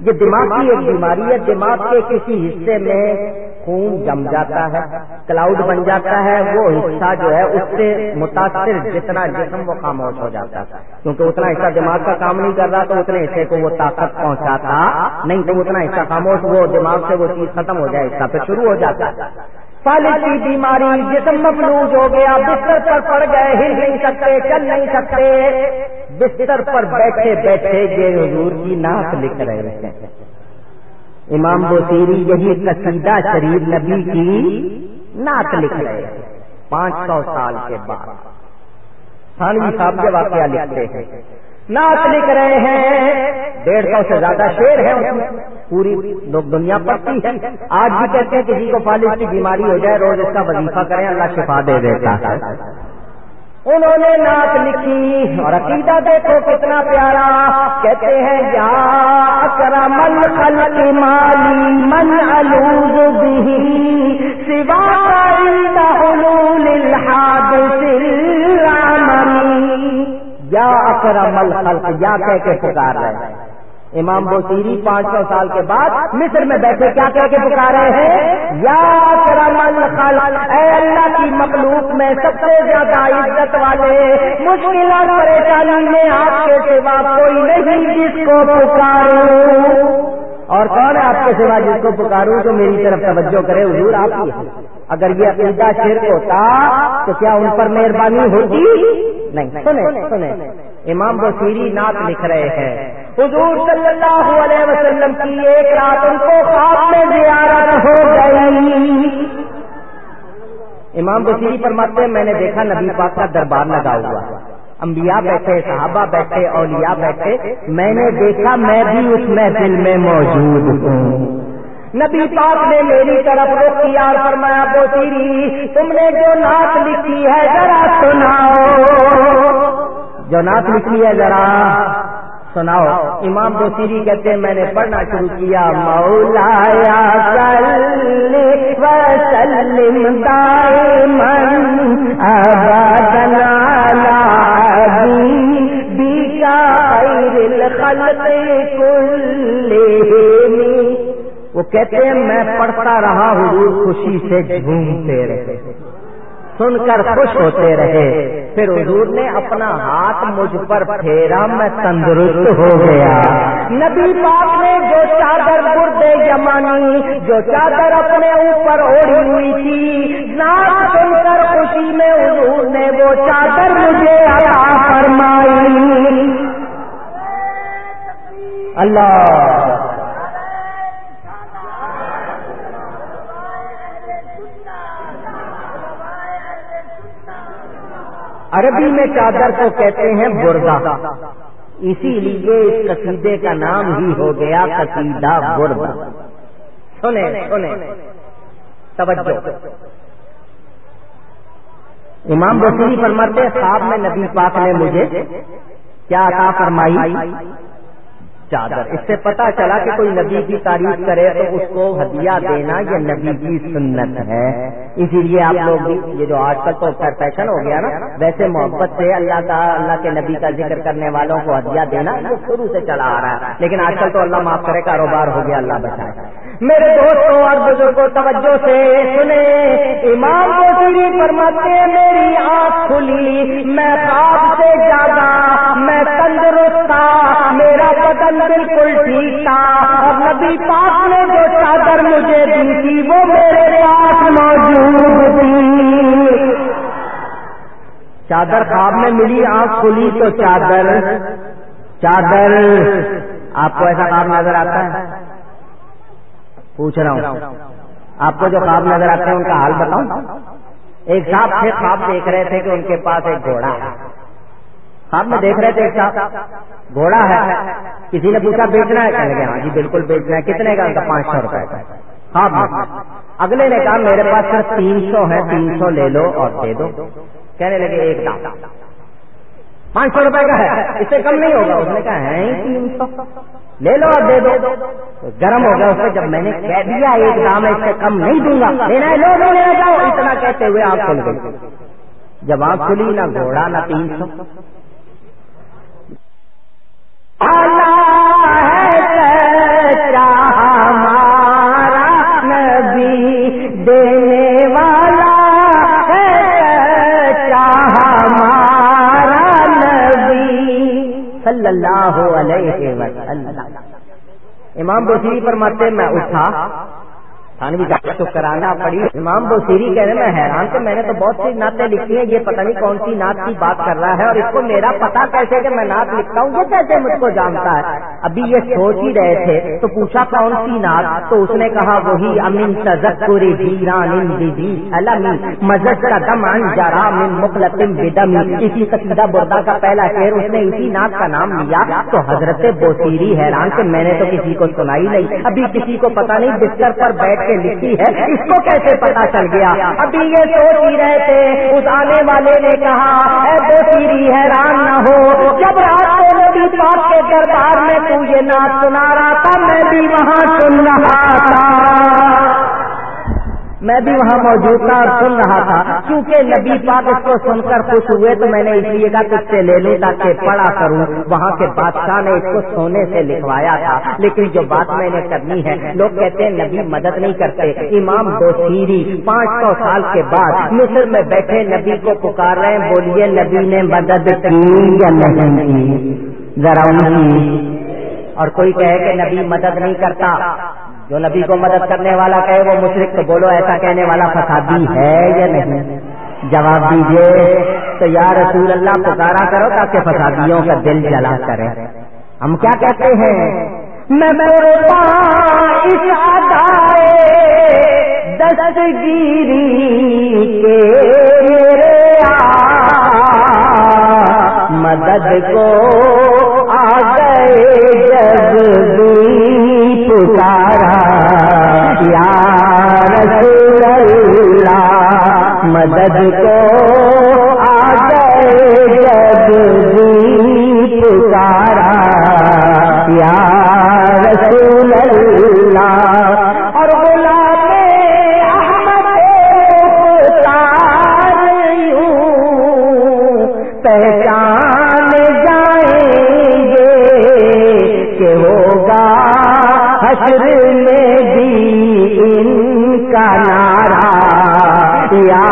یہ دماغ کی ایک بیماری ہے دماغ کے کسی حصے میں خون جم جاتا ہے کلاؤڈ بن جاتا ہے وہ حصہ جو ہے اس سے متاثر جتنا جسم وہ خاموش ہو جاتا ہے۔ کیونکہ اتنا حصہ دماغ کا کام نہیں کر رہا تو اتنے حصے کو وہ طاقت پہنچاتا۔ نہیں تو اتنا حصہ خاموش وہ دماغ سے وہ چیز ختم ہو جائے حصہ پھر شروع ہو جاتا۔ ہے فالد کی بیماری جسم مفلوج ہو گیا بستر پر پڑ گئے ہل نہیں سکتے چل نہیں سکتے بستر پر بیٹھے بیٹھے یہ حضور کی ناک لکھ رہے ہیں امام بوسیری یہی قصیدہ شریف نبی کی نعت لکھ رہے ہیں پانچ سو سال کے بعد تھانوی صاحب کے واقعہ لکھتے ہیں نعت لکھ رہے ہیں۔ ڈیڑھ سو سے زیادہ شیر ہے پوری لوگ دنیا پڑتی ہے۔ آج بھی کہتے ہیں کسی جی کو فالج کی بیماری ہو جائے، روز اس کا وظیفہ کریں، اللہ شفا دے دیتا ہے۔ انہوں نے نعت لکھی اور عقیدہ دیکھو کتنا پیارا۔ کہتے ہیں، یا اکرم الخلق مالی من الوز به سوا عند حلول الحادث العملی۔ یا اکرم الخلق، یا کہہ کے پکار رہے ہیں۔ امام بوسیری پانچ سو سال کے بعد مصر میں بیٹھے کیا کہہ کے پکارے ہیں؟ یا اے اللہ کی مخلوق میں سب سے زیادہ عزت والے مشکل پریشانی میں آپ کے سوا کوئی نہیں جس کو پکاروں۔ اور کون ہے آپ کے سوا جس کو پکاروں تو میری طرف توجہ کرے؟ حضور آپ کی اگر یہ عقیدہ شرک ہوتا تو کیا ان پر مہربانی ہوتی نہیں، سنیں سنیں۔ امام بصیری نعت لکھ رہے ہیں۔ حضور صلی اللہ علیہ وسلم کی ایک رات ان کو خواب میں زیارت ہو گئی۔ امام بصیری فرماتے ہیں، میں نے دیکھا نبی پاک کا دربار لگا ہوا۔ انبیاء بیٹھے صحابہ بیٹھے اولیاء بیٹھے میں نے دیکھا میں بھی اس محفل میں موجود ہوں۔ نبی پاک نے میری طرف رخ کیا اور فرمایا بوسیری تم نے جو نعت لکھی ہے ذرا سناؤ۔ جو نعت لکھی ہے ذرا سناؤ، امام بوسیری کہتے ہیں، میں نے پڑھنا شروع کیا مولا وہ کہتے ہیں، میں پڑھتا رہا ہوں خوشی سے جھومتے رہے۔ سن کر خوش ہوتے رہے۔ پھر حضور نے اپنا ہاتھ مجھ پر پھیرا میں تندرست ہو گیا۔ نبی پاک نے جو چادر گردے یمانی جو چادر اپنے اوپر اوڑی ہوئی تھی ناک سن کر خوشی میں حضور نے وہ چادر مجھے عطا فرمائی۔ اللہ۔ عربی میں چادر کو کہتے ہیں بردا۔ اسی لیے اس قصیدے کا نام ہی ہو گیا قصیدہ بردا۔ سنیں سنیں۔ توجہ۔ امام بسری فرماتے خواب میں نبی پاک نے مجھے کیا عطا فرمائی؟ چادر۔ اس سے پتا چلا کہ کوئی نبی کی تعریف کرے تو اس کو ہدیہ دینا یہ نبی کی سنت ہے۔ اسی لیے آپ لوگ بھی یہ جو آج کل تو فیشن ہو گیا نا، ویسے محبت سے اللہ کا اللہ کے نبی کا ذکر کرنے والوں کو ہدیہ دینا یہ شروع سے چلا آ رہا ہے۔ لیکن آج کل تو اللہ معاف کرے، کاروبار ہو گیا، اللہ بچائے۔ میرے دوستوں اور بزرگوں، توجہ سے سنے امام کو سری فرماتے میری آنکھ کھلی، میں خواب سے جاگا میں تندرست تھا میرا بدن بالکل ٹھیک تھا۔ اور نبی پاک نے جو چادر مجھے دی تھی، وہ میرے پاس موجود تھی۔ چادر خواب میں ملی، آنکھ کھلی تو چادر۔ چادر، آپ کو ایسا خواب نظر آتا ہے؟ پوچھ رہا ہوں۔ آپ کو جو خواب نظر آتے ہیں ان کا حال بتاؤں۔ ایک صاحب تھے، خواب دیکھ رہے تھے کہ ان کے پاس ایک گھوڑا ہے۔ خواب میں دیکھ رہے تھے ایک صاحب، گھوڑا ہے، کسی نے پوچھا بیچنا ہے؟ کہنے ہاں جی بالکل بیچنا ہے، کتنے کا؟ پانچ سو روپئے کا۔ خواب میں اگلے نے کہا، میرے پاس صرف تین سو ہے، تین سو لے لو اور دے دو۔ کہنے لگے، ایک دام پانچ سو روپئے کا ہے، اس سے کم نہیں ہوگا۔ اس نے کہا، ہے تین سو۔ لے لو اور دے دو۔ گرم ہو گیا اس سے جب میں نے کہہ دیا، ایک دام ہے اس سے کم نہیں دوں گا۔ لینا ہے، لو لو، لینا جاؤ۔ اتنا کہتے ہوئے آپ کھل گئی۔ جب آپ کھلی، نہ گھوڑا، نہ تین سو۔ اللہ علیہ وسلم۔ امام بشری فرماتے میں اٹھا۔ تھانوی کا تو کرانا پڑی۔ امام بصیری کہہ رہے میں حیران کہ میں نے تو بہت سی نعتیں لکھی ہیں، یہ پتہ نہیں کون سی نعت کی بات کر رہا ہے اور اس کو میرا پتا کیسے کہ میں نعت لکھتا ہوں یہ کیسے مجھ کو جانتا ہے؟ ابھی یہ سوچ ہی رہے تھے، تو پوچھا کون سی نعت؟ تو اس نے کہا، وہی امین تذکری ویران علمی مزد کا دم ان جرا من مخلتم بدم اسی قصیدہ بردا کا پہلا شعر، اس نے اسی نعت کا نام لیا۔ تو حضرت بوسیری حیران کہ میں نے تو کسی کو سنائی نہیں، ابھی کسی کو پتا نہیں بستر پر بیٹھ کے لکھی ہے، اس کو کیسے پتا چل گیا؟ ابھی یہ سوچ ہی رہے تھے، اس آنے والے نے کہا، اے بوسیری حیران نہ ہو۔ جب رات کو نبی پاک کے دربار میں تو یہ نعت سنا رہا تھا، میں بھی وہاں سن رہا تھا۔ میں بھی وہاں موجود تھا اور سن رہا تھا۔ کیونکہ نبی پاک اس کو سن کر خوش ہوئے تو میں نے اس لیے کہا کچھ سے لے لوں تاکہ پڑھا کروں۔ وہاں کے بادشاہ نے اس کو سونے سے لکھوایا تھا۔ لیکن جو بات میں نے کرنی ہے، لوگ کہتے ہیں نبی مدد نہیں کرتے۔ امام دو پانچ سو سال کے بعد مصر میں بیٹھے نبی کو پکار رہے ہیں۔ بولیے، نبی نے مدد کی یا نہیں؟ کی ذرا اور کوئی کہے کہ نبی مدد نہیں کرتا۔ جو نبی کو مدد کرنے والا کہے وہ مشرق تو بولو ایسا کہنے والا فسادی ہے یا نہیں؟ جواب دیجیے تو یا رسول اللہ پکارا کرو تاکہ فسادیوں کا دل جلا کرے۔ ہم کیا کہتے ہیں؟ میں دستگیری کے مدد کو آ گئے جب یا رسول اللہ مدد کو آ گئے جب پکارا یا رسول اللہ اور بولا پہچان جائیں گے کہ ہوگا حشر میں یا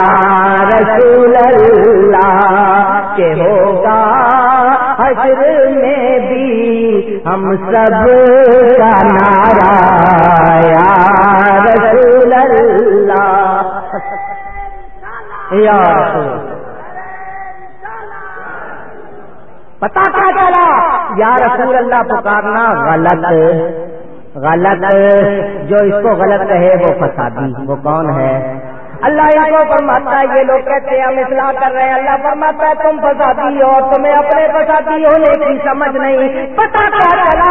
رسول اللہ کہ ہوگا حشر میں بھی ہم سب کا نعرہ، یا رسول اللہ۔ یا رسول پتا کیا چلا؟ یا رسول اللہ پکارنا غلط۔ غلط۔ جو اس کو غلط کہے وہ فسادی۔ وہ کون ہے؟ اللہ ان کو فرماتا ہے، یہ لوگ کہتے ہیں، ہم اصلاح کر رہے ہیں۔ اللہ فرماتا ہے، تم فسادی ہو، تمہیں اپنے فسادی ہونے کی سمجھ نہیں۔ پتا کیا چلا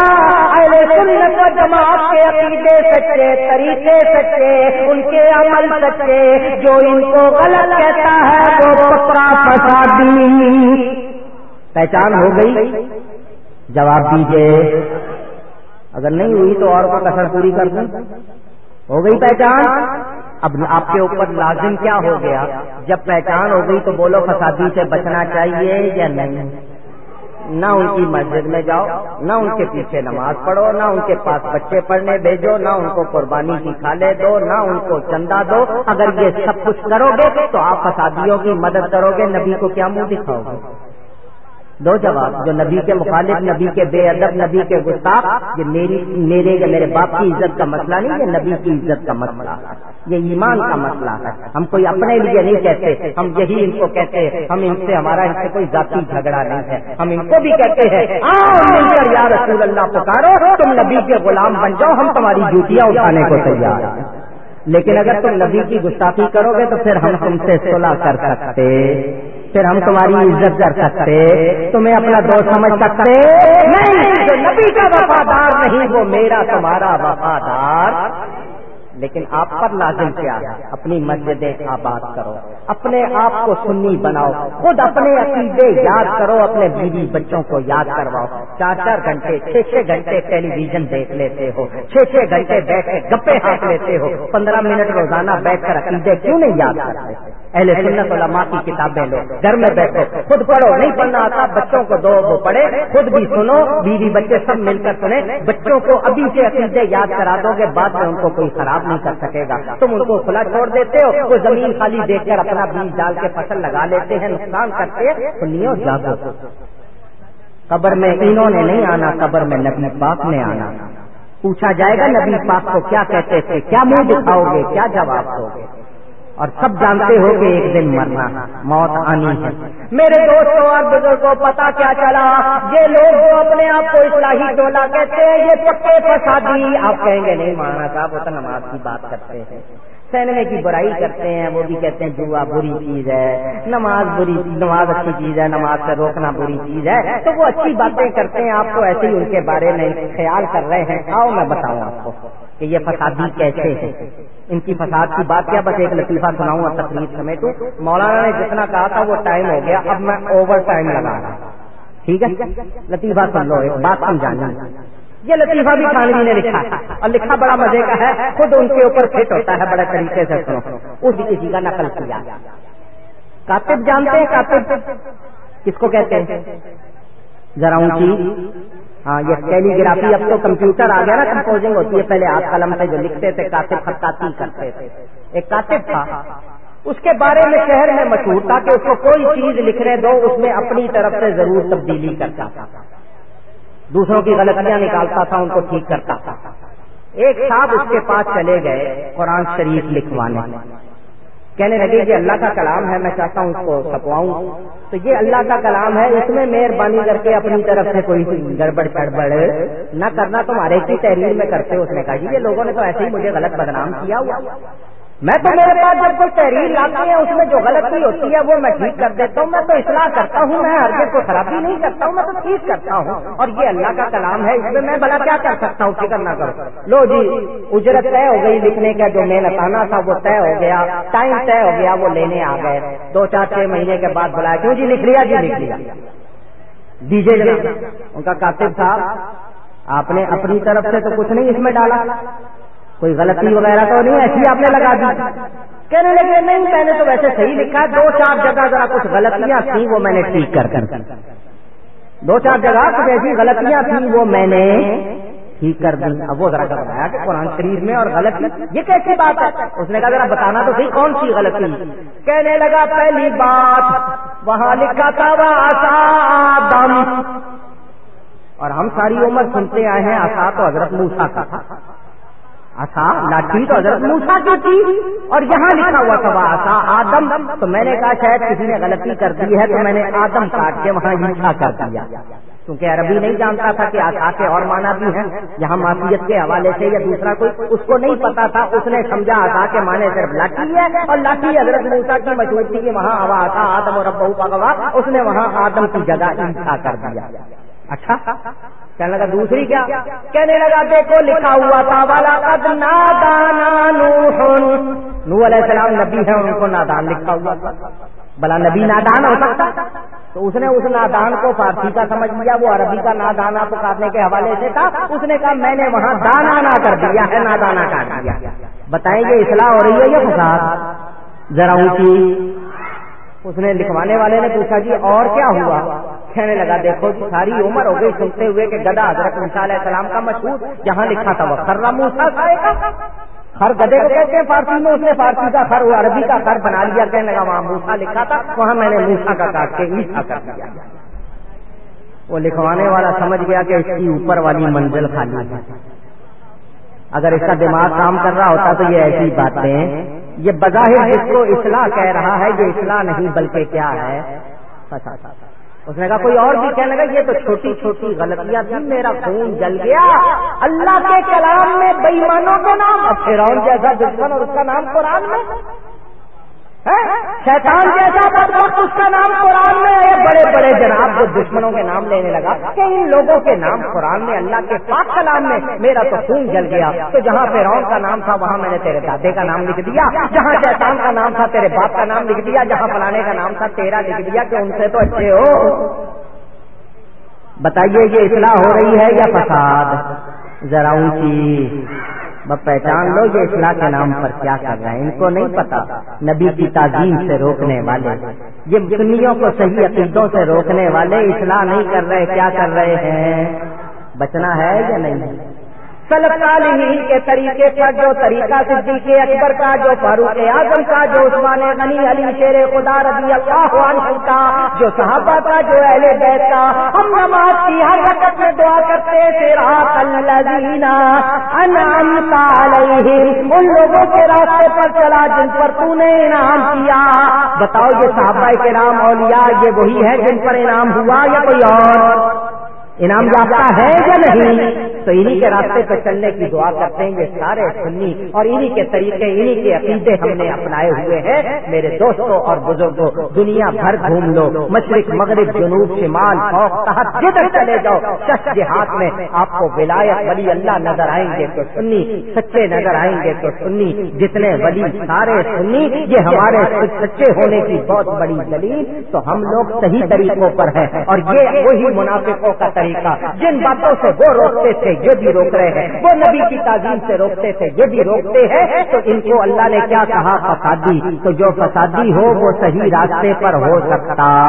سنت و جماعت کے عقیدے سچے، طریقے سچے، ان کے عمل سچے۔ جو ان کو غلط کہتا ہے، وہ پکا فسادی۔ پہچان ہو گئی؟ جواب دیجیے اگر نہیں ہوئی تو اور کو کسر پوری کر دوں۔ ہو گئی پہچان؟ اب آپ کے اوپر لازم کیا ہو گیا؟ جب پہچان ہو گئی تو بولو فسادی سے بچنا چاہیے یا نہیں؟ نہ ان کی مسجد میں جاؤ، نہ ان کے پیچھے نماز پڑھو، نہ ان کے پاس بچے پڑھنے بھیجو، نہ ان کو قربانی کی کھالے دو، نہ ان کو چندہ دو۔ اگر یہ سب کچھ کرو گے تو آپ فسادیوں کی مدد کرو گے، نبی کو کیا منہ دکھاؤ گے؟ دو جواب، جو نبی کے مخالف، نبی کے بے ادب، نبی کے گستاخ، یہ میری، میرے یا میرے باپ کی عزت کا مسئلہ نہیں، یہ نبی کی عزت کا مسئلہ یہ ایمان کا مسئلہ ہے۔ ہم کوئی اپنے لیے نہیں کہتے، ہم یہی ان کو کہتے ہیں۔ ہم ان سے، ہمارا ان سے کوئی ذاتی جھگڑا نہیں ہے۔ ہم ان کو بھی کہتے ہیں یا رسول اللہ پکارو، تم نبی کے غلام بن جاؤ، ہم تمہاری ڈیوٹیاں اٹھانے کو تیار ہیں۔ لیکن اگر تم نبی کی گستاخی کرو گے تو پھر ہم تم سے صلح کر سکتے۔ پھر ہم تمہاری عزت کر سکتے، تمہیں اپنا دوست سمجھ سکتے؟ نہیں، جو نبی کا وفادار نہیں، وہ میرا تمہارا وفادار۔ لیکن آپ پر لازم کیا؟ ہے اپنی مسجدیں آباد کرو، اپنے آپ کو سنی بناؤ، خود اپنے عقیدے یاد کرو، اپنے بیوی بچوں کو یاد کرواؤ۔ چار چار گھنٹے، چھ چھ گھنٹے ٹیلی ویژن دیکھ لیتے ہو، چھ چھ گھنٹے بیٹھ کے گپے ہاتھ لیتے ہو، پندرہ منٹ روزانہ بیٹھ کر عقیدے کیوں نہیں یاد کرتے؟ اہل سنت علماء کی کتابیں لو، گھر میں بیٹھو، خود پڑھو، نہیں پڑھنا آتا، بچوں کو دو، وہ پڑھے، خود بھی سنو، بیوی بچے سب مل کر سنیں، بچوں کو ابھی سے عقیدے یاد کرا دو گے، بعد میں ان کو کوئی خراب نہیں کر سکے گا۔ تم ان کو کھلا چھوڑ دیتے ہو، وہ زمین خالی دیکھ کر اپنا بیج ڈال کے فصل لگا لیتے ہیں، نقصان کرتے سنیو جاگو قبر میں انہوں نے نہیں آنا، قبر میں نبی پاک نے آنا۔ پوچھا جائے گا نبی پاک کو کیا کہتے تھے، کیا منہ دکھاؤ گے، کیا جواب دو گے؟ اور سب جانتے ہو کہ ایک دن مرنا، موت آنی ہے۔ میرے دوستوں اور بزرگوں پتا کیا چلا؟ یہ لوگ جو اپنے آپ کو ٹولا کہتے ہیں، یہ پکے فسادی۔ آپ کہیں گے، نہیں مانا صاحب، وہ تو نماز کی بات کرتے ہیں۔ سینمے کی برائی کرتے ہیں، وہ بھی کہتے ہیں، جوا بری چیز ہے، نماز بری، نماز اچھی چیز ہے، نماز سے روکنا بری چیز ہے۔ تو وہ اچھی باتیں کرتے ہیں، آپ کو ایسے ہی ان کے بارے میں خیال کر رہے ہیں۔ آؤ میں بتاؤں آپ کو کہ یہ فسادی کیسے ہیں۔ ان کی فساد کی بات کیا؟ بس ایک لطیفہ سناؤں گا تقریب سمیٹوں۔ مولانا نے جتنا کہا تھا، وہ ٹائم ہو گیا، اب میں اوور ٹائم لگا رہا ٹھیک ہے؟ لطیفہ سن لو، ایک بات سمجھانا یہ لطیفہ بھی خانوی نے لکھا اور لکھا بڑا مزے کا ہے، خود ان کے اوپر فٹ ہوتا ہے بڑے طریقے سے سنو۔ اس کسی کا نقل کیا۔ کاتب جانتے ہیں کاتب؟ کس کو کہتے ہیں؟ ذرا اونچی۔ ہاں یہ ٹیلی گرافی اب تو کمپیوٹر آ گیا نا، کمپوزنگ ہوتی ہے۔ پہلے آپ قلم سے جو لکھتے تھے، کاتب خطاطی کرتے تھے۔ ایک کاتب تھا۔ اس کے بارے میں شہر میں مشہور تھا کہ اس کو کوئی چیز لکھنے دو، اس میں اپنی طرف سے ضرور تبدیلی کرتا تھا۔ دوسروں کی غلطیاں نکالتا تھا، ان کو ٹھیک کرتا تھا۔ ایک صاحب اس کے پاس چلے گئے قرآن شریف لکھوانے۔ کہنے لگے کہ اللہ کا کلام ہے، میں چاہتا ہوں اس کو چھپواؤں تو یہ اللہ کا کلام ہے، اس میں مہربانی کر کے اپنی طرف سے کوئی گڑبڑ گڑبڑ نہ کرنا، تمہارے کی تحریر میں کرتے اس نے کہا جی یہ لوگوں نے تو ایسے ہی مجھے غلط بدنام کیا ہوا۔ میں تو میرے پاس جب کوئی تحریر لاتی ہے، اس میں جو غلطی ہوتی ہے، وہ میں ٹھیک کر دیتا ہوں، میں تو اصلاح کرتا ہوں، میں ہر کو خرابی نہیں کرتا ہوں، میں تو ٹھیک کرتا ہوں۔ اور یہ اللہ کا کلام ہے، اس میں میں بلا کیا کر سکتا ہوں؟ فکر نہ کرو۔ لو جی اجرت طے ہو گئی لکھنے کا، جو محنت آنا تھا، وہ طے ہو گیا۔ ٹائم طے ہو گیا، وہ لینے آ گئے۔ دو چار چھ مہینے کے بعد بلایا، کیوں جی لکھ لیا جی؟ لکھ لیا۔ دیجیے ان کا کاتب صاحب، آپ نے اپنی طرف سے تو کچھ نہیں اس میں ڈالا۔ کوئی غلطی وغیرہ تو نہیں، ایسی آپ نے لگا دی۔ کہنے لگے، نہیں، میں نے تو ویسے صحیح لکھا دو چار جگہ ذرا کچھ غلطیاں تھیں وہ میں نے ٹھیک کر کر دو چار جگہ کچھ ایسی غلطیاں تھیں وہ میں نے ٹھیک کر دی۔ اب وہ ذرا بتایا کہ قرآن شریف میں اور غلطی، یہ کیسی بات ہے؟ اس نے کہا، ذرا بتانا تو صحیح، کون سی غلطی؟ کہنے لگا، پہلی بات، وہاں لکھا تھا دم۔ اور ہم ساری عمر سنتے آئے ہیں، آسا تو حضرت موسا کا۔ تھا آسا، لاٹھی تو حضرت موسا کی تھی اور یہاں لکھا ہوا تھا، آسا، آدم، تو میں نے کہا شاید کسی نے غلطی کر دی ہے، تو میں نے آدم کاٹ کے وہاں لکھا کر دیا۔ کیونکہ عربی نہیں جانتا تھا کہ آسا کے اور مانا بھی ہیں، یہاں معافیت کے حوالے سے یا دوسرا کوئی اس کو نہیں پتا تھا، اس نے سمجھا آسا کے معنی صرف لاٹھی ہے اور لاٹھی حضرت موسا کی مشہور تھی کہ وہاں ہوا آتا آدم اور ابو کا اس نے وہاں آدم کی جگہ لکھا کر دیا۔ اچھا؟ کہنے لگا، دوسری کیا؟ کہنے لگا، دیکھو، لکھا ہوا تھا والا قد نادانا نوح نو علیہ السلام نبی ہے ان کو نادان لکھا ہوا تھا۔ بلا نبی نادان ہو سکتا تو اس نے اس نادان کو فارسی کا سمجھ لیا، وہ عربی کا نادانا پکارنے کے حوالے سے تھا اس نے کہا، میں نے وہاں دانا نہ کر دیا ہے نادانا کاٹ دیا بتائیں گے اصلاح ہو رہی ہے یہ فساد؟ ذرا اونچی اس نے لکھوانے والے نے پوچھا جی اور کیا ہوا؟ کہنے لگا، دیکھو جی, ساری عمر ہو گئی سنتے ہوئے کہ گدا حضرت علیہ السلام کا مشہور جہاں لکھا تھا وہ خرا موسا کا ہر گدے کو کہتے ہیں فارسی میں، اس نے فارسی کا خر عربی کا خر بنا لیا۔ کہنے لگا، وہاں موسا لکھا تھا، وہاں میں نے موسا کا کاٹ کے میٹھا کر دیا۔ وہ لکھوانے والا سمجھ گیا کہ اس کی اوپر والی منزل خالی ہے۔ اگر اس کا دماغ کام کر رہا ہوتا تو یہ ایسی باتیں یہ بظاہر جس کو اصلاح کہہ رہا ہے، یہ اصلاح نہیں بلکہ کیا ہے؟ اس نے کہا، کوئی اور بھی کہنے لگا، یہ تو چھوٹی چھوٹی غلطیاں تھی میرا خون جل گیا۔ اللہ کے کلام میں بےمانوں کا نام اور پھر جیسا دشمن اور اس کا نام قرآن میں۔ شیطان جیسا وقت اس کا نام قرآن میں ہے۔ بڑے بڑے جناب جو دشمنوں کے نام لینے لگا کہ ان لوگوں کے نام قرآن میں اللہ کے پاک کلام میں میرا تو خون جل گیا۔ تو جہاں پہ کا نام تھا، وہاں میں نے تیرے دادے کا نام لکھ دیا۔ جہاں شیطان کا نام تھا، تیرے باپ کا نام لکھ دیا۔ جہاں فلانے کا نام تھا، تیرا لکھ دیا کہ ان سے تو اچھے ہو۔ بتائیے، یہ اصلاح ہو رہی ہے یا فساد؟ ذرا اونچی۔ پہچان لو یہ اصلاح کے نام پر کیا کر رہے ہیں، ان کو نہیں پتا۔ نبی کی تعظیم سے روکنے والے، یہ سنیوں کو صحیح عقیدوں سے روکنے والے اصلاح نہیں کر رہے، کیا کر رہے ہیں؟ بچنا ہے یا نہیں؟ سلف صالحین کے طریقے پر جو طریقہ صدیق اکبر کا، جو فاروق اعظم کا، جو عثمان غنی علی شیر خدا رضی اللہ عنہ کا، جو صحابہ کا، جو اہل بیت کا۔ ہم نماز کی ہر وقت میں دعا کرتے صراط الذین انعمت علیہم۔ ان لوگوں کے راستے پر چلا، جن پر تو نے انعام کیا۔ بتاؤ یہ صحابہ کے نام اولیاء، یہ وہی ہے جن پر انعام ہوا یا کوئی اور؟ انعام یافتہ ہے یا نہیں؟ تو انہی کے راستے پہ چلنے کی دعا کرتے ہیں یہ سارے سنی اور انہی کے طریقے انہی کے عقیدے ہم نے اپنائے ہوئے ہیں۔ میرے دوستوں اور بزرگوں دنیا بھر گھوم لو۔ مشرق مغرب جنوب شمال تحت جدھر چلے جاؤ کے ہاتھ میں آپ کو ولایت ولی اللہ نظر آئیں گے تو سنی سچے نظر آئیں گے تو سنی۔ جتنے ولی سارے سنی یہ ہمارے سچے ہونے کی بہت بڑی دلیل۔ تو ہم لوگ صحیح طریقوں پر ہیں اور یہ وہی منافقوں کا طریقہ طریقہ جن باتوں سے وہ روکتے تھے، یہ بھی روک رہے ہیں۔ وہ نبی کی تعظیم سے روکتے تھے، یہ بھی روکتے ہیں۔ تو ان کو اللہ نے کیا کہا؟ فسادی۔ تو جو فسادی ہو، وہ صحیح راستے پر ہو سکتا۔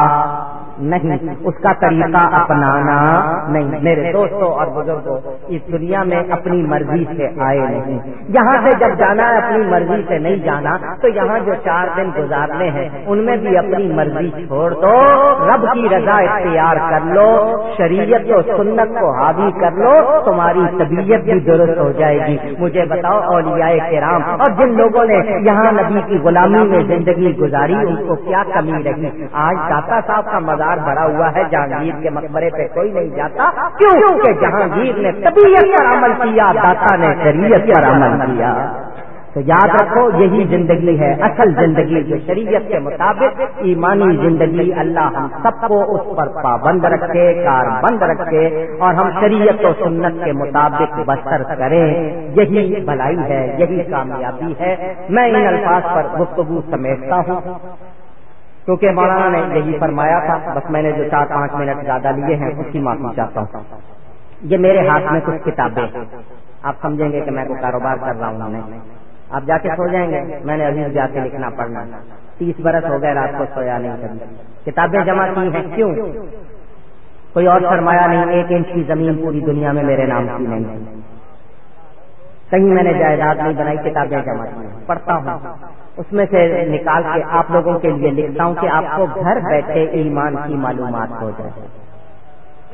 نہیں، اس کا طریقہ اپنانا نہیں۔ میرے دوستوں اور بزرگوں، اس دنیا میں اپنی مرضی سے آئے نہیں۔ یہاں سے جب جانا ہے، اپنی مرضی سے نہیں جانا، تو یہاں جو چار دن گزارنے ہیں، ان میں بھی اپنی مرضی چھوڑ دو، رب کی رضا اختیار کر لو، شریعت و سنت کو حاوی کر لو، تمہاری طبیعت بھی درست ہو جائے گی۔ مجھے بتاؤ، اولیاء کرام، اور جن لوگوں نے یہاں نبی کی غلامی میں زندگی گزاری، ان کو کیا کمی رہی؟ آج داتا صاحب کا مزار بھرا ہوا ہے جہانگیر کے مقبرے پہ کوئی نہیں جاتا۔ کیوں؟ کہ جہانگیر نے طبیعت پر عمل کیا داتا نے شریعت پر عمل کیا۔ تو یاد رکھو یہی زندگی ہے اصل زندگی جو شریعت کے مطابق ایمانی زندگی اللہ ہم سب کو اس پر پابند رکھے کار بند رکھے اور ہم شریعت و سنت کے مطابق بسر کریں۔ یہی بھلائی ہے یہی کامیابی ہے۔ میں ان الفاظ پر گفتگو سمیٹتا ہوں۔ کیونکہ مولانا نے یہی فرمایا تھا، بس میں نے جو چار پانچ منٹ زیادہ لیے ہیں، اس کی معافی چاہتا ہوں۔ یہ میرے ہاتھ میں کچھ کتابیں آپ سمجھیں گے کہ میں کوئی کاروبار کر رہا ہوں آپ جا کے سو جائیں گے۔ میں نے ابھی جا کے لکھنا پڑنا تیس برس ہو گئے، رات کو سویا نہیں کبھی۔ کتابیں جمع کی ہیں، کیوں؟ کوئی اور سرمایہ نہیں، ایک انچ کی زمین پوری دنیا میں میرے نام کی نہیں۔ کہیں میں نے جائیداد نہیں بنائی، کتابیں جمع کی پڑھتا ہوں۔ اس میں سے نکال کے آپ لوگوں کے لیے لکھتا ہوں کہ آپ کو گھر بیٹھے ایمان کی معلومات ہو جائے۔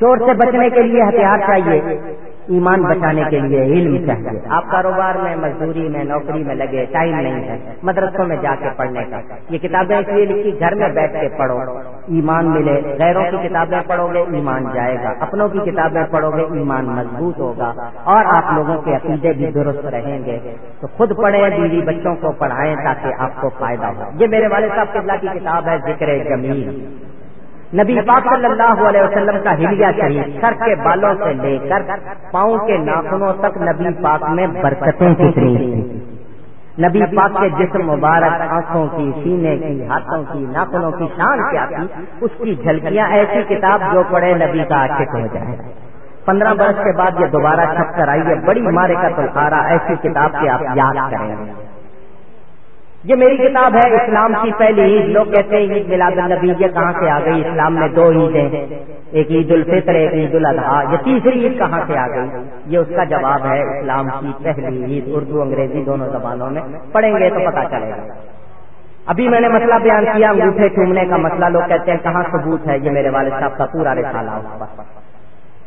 چور سے بچنے کے لیے ہتھیار چاہیے۔ ایمان بچانے کے لیے علم چاہیے۔ آپ کاروبار میں مزدوری میں نوکری میں لگے ٹائم نہیں ہے۔ مدرسوں میں جا کے پڑھنے کا۔ یہ کتابیں اس لیے لکھی گھر میں بیٹھ کے پڑھو۔ ایمان ملے غیروں کی کتابیں پڑھو گے ایمان جائے گا۔ اپنوں کی کتابیں پڑھو گے ایمان مضبوط ہوگا۔ اور آپ لوگوں کے عقیدے بھی درست رہیں گے۔ تو خود پڑھیں بیوی بچوں کو پڑھائیں تاکہ آپ کو فائدہ ہو۔ یہ میرے والد صاحب قبلہ کی کتاب ہے ذکر جمیل۔ نبی پاک صلی اللہ علیہ وسلم کا ہلیہ شریف سر کے بالوں سے لے کر پاؤں کے ناخنوں تک نبی پاک میں برکتیں کتنی تھیں نبی پاک کے جسم مبارک آنکھوں کی سینے کی ہاتھوں کی ناخنوں کی شان کیا تھی اس کی جھلکیاں ایسی کتاب جو پڑھے نبی کا عاشق ہو جائے پندرہ برس کے بعد یہ دوبارہ چھپ کر آئی ہے بڑی مارے کا تلخارا ایسی کتاب کے آپ یاد کریں۔ یہ میری کتاب ہے اسلام کی پہلی عید۔ لوگ کہتے ہیں عید میلاد النبی، یہ کہاں سے آ گئی؟ اسلام میں دو عیدیں۔ ایک عید الفطر، ایک عید الاضحیٰ۔ یہ تیسری عید کہاں سے آ گئی؟ یہ اس کا جواب ہے اسلام کی پہلی عید۔ اردو، انگریزی دونوں زبانوں میں پڑھیں گے تو پتا چلے گا۔ ابھی میں نے مسئلہ بیان کیا، انگوٹھے چومنے کا مسئلہ۔ لوگ کہتے ہیں کہاں ثبوت ہے؟ یہ میرے والد صاحب کا پورا رسالہ۔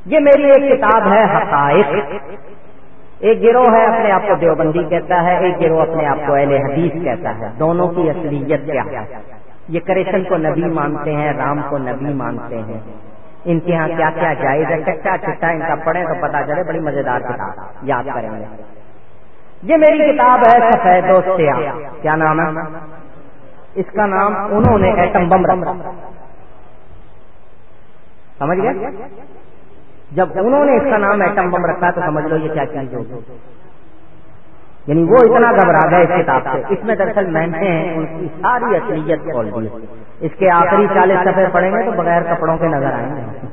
یہ میری ایک کتاب ہے حقائق۔ ایک گروہ ہے، اپنے آپ کو دیوبندی کہتا ہے، ایک گروہ اپنے آپ کو اہل حدیث کہتا ہے۔ دونوں کی اصلیت کیا ہے؟ یہ کرشن کو نبی مانتے ہیں، رام کو نبی مانتے ہیں۔ ان کے یہاں کیا کیا جائز ہے؟ چٹا چٹا ان کا پڑھیں تو پتا چلے، بڑی مزیدار کتاب یاد کریں گے۔ یہ میری کتاب ہے سفید و سیاہ۔ کیا نام ہے؟ اس کا نام انہوں نے ایٹم بم رکھا۔ سمجھ گیا جب انہوں نے اس کا نام ایٹم بم رکھا تو سمجھ لو یہ کیا چیز ہوگی۔ یعنی وہ اتنا گھبرا گئے اس کتاب سے۔ اس میں دراصل میں نے ان کی ساری اصلیت کھول دی اس کے آخری چالیس سفر پڑیں گے تو بغیر کپڑوں کے نظر آئیں گے۔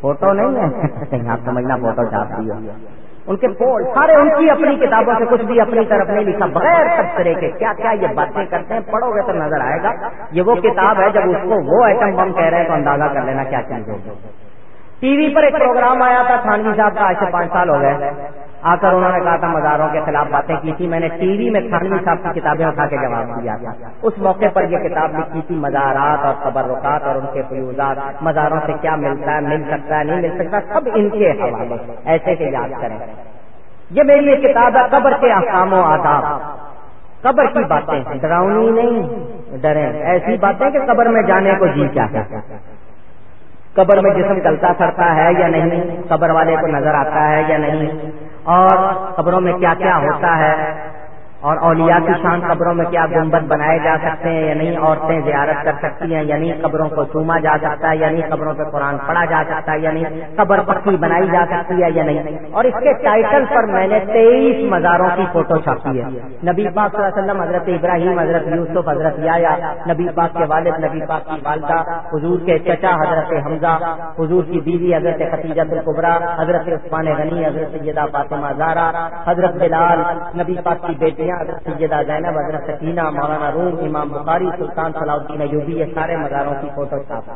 فوٹو نہیں ہے۔ آپ سمجھنا فوٹو چاہتی ہو ان کے سارے ان کی اپنی کتابوں سے کچھ بھی اپنی طرف نہیں لکھا۔ بغیر تبصرے کے کیا کیا یہ باتیں کرتے ہیں؟ پڑھو گے تو نظر آئے گا۔ یہ وہ کتاب ہے، جب اس کو وہ ایٹم بم کہہ رہے ہیں تو اندازہ کر لینا کیا چیز ہوگی۔ ٹی وی پر ایک پروگرام آیا تھا، تھانوی صاحب کا، آج سے پانچ سال ہو گئے۔ آ کر انہوں نے کہا تھا، مزاروں کے خلاف باتیں کی تھی۔ میں نے ٹی وی میں تھانوی صاحب کی کتابیں اٹھا کے جواب دیا۔ تھا اس موقع پر یہ کتاب لکھی تھی، مزارات اور تبرکات اور ان کے فیوزات۔ مزاروں سے کیا ملتا ہے، مل سکتا ہے، نہیں مل سکتا، سب ان کے حوالے ایسے کے یاد کریں۔ یہ میری یہ کتاب ہے، قبر کے احکام و آداب۔ قبر کی باتیں ڈراؤنی نہیں، ڈریں۔ ایسی باتیں کہ قبر میں جانے کو جی چاہے قبر میں جسم چلتا سڑتا ہے یا نہیں؟ قبر والے کو نظر آتا ہے یا نہیں؟ اور قبروں میں کیا کیا ہوتا ہے؟ اور اولیاء کی شان قبروں میں کیا گنبد بنائے جا سکتے ہیں؟ یا نہیں عورتیں زیارت کر سکتی ہیں یا نہیں قبروں کو چوما جا سکتا ہے یا نہیں قبروں پہ قرآن پڑھا جا سکتا ہے یا نہیں قبر پکی بنائی جا سکتی ہے یا نہیں؟ اور اس کے ٹائٹل پر میں نے تیئیس مزاروں کی فوٹو چھاپی ہے۔ نبی پاک صلی اللہ علیہ وسلم حضرت ابراہیم حضرت یوسف حضرت یا نبی پاک کے والد نبی پاک کی والدہ حضور کے چچا حضرت حمزہ حضور کی بیوی حضرت خطیجت القبرا حضرت عثمان غنی حضرت سیدہ فاطمہ زارا حضرت بلال نبی پاک کی بیٹیاں حضرت سیدہ زینب، حضرت سکینہ، مولانا روم امام بخاری، سلطان صلاح الدین ایوبی، یہ سارے مزاروں کی فوٹو چھاپ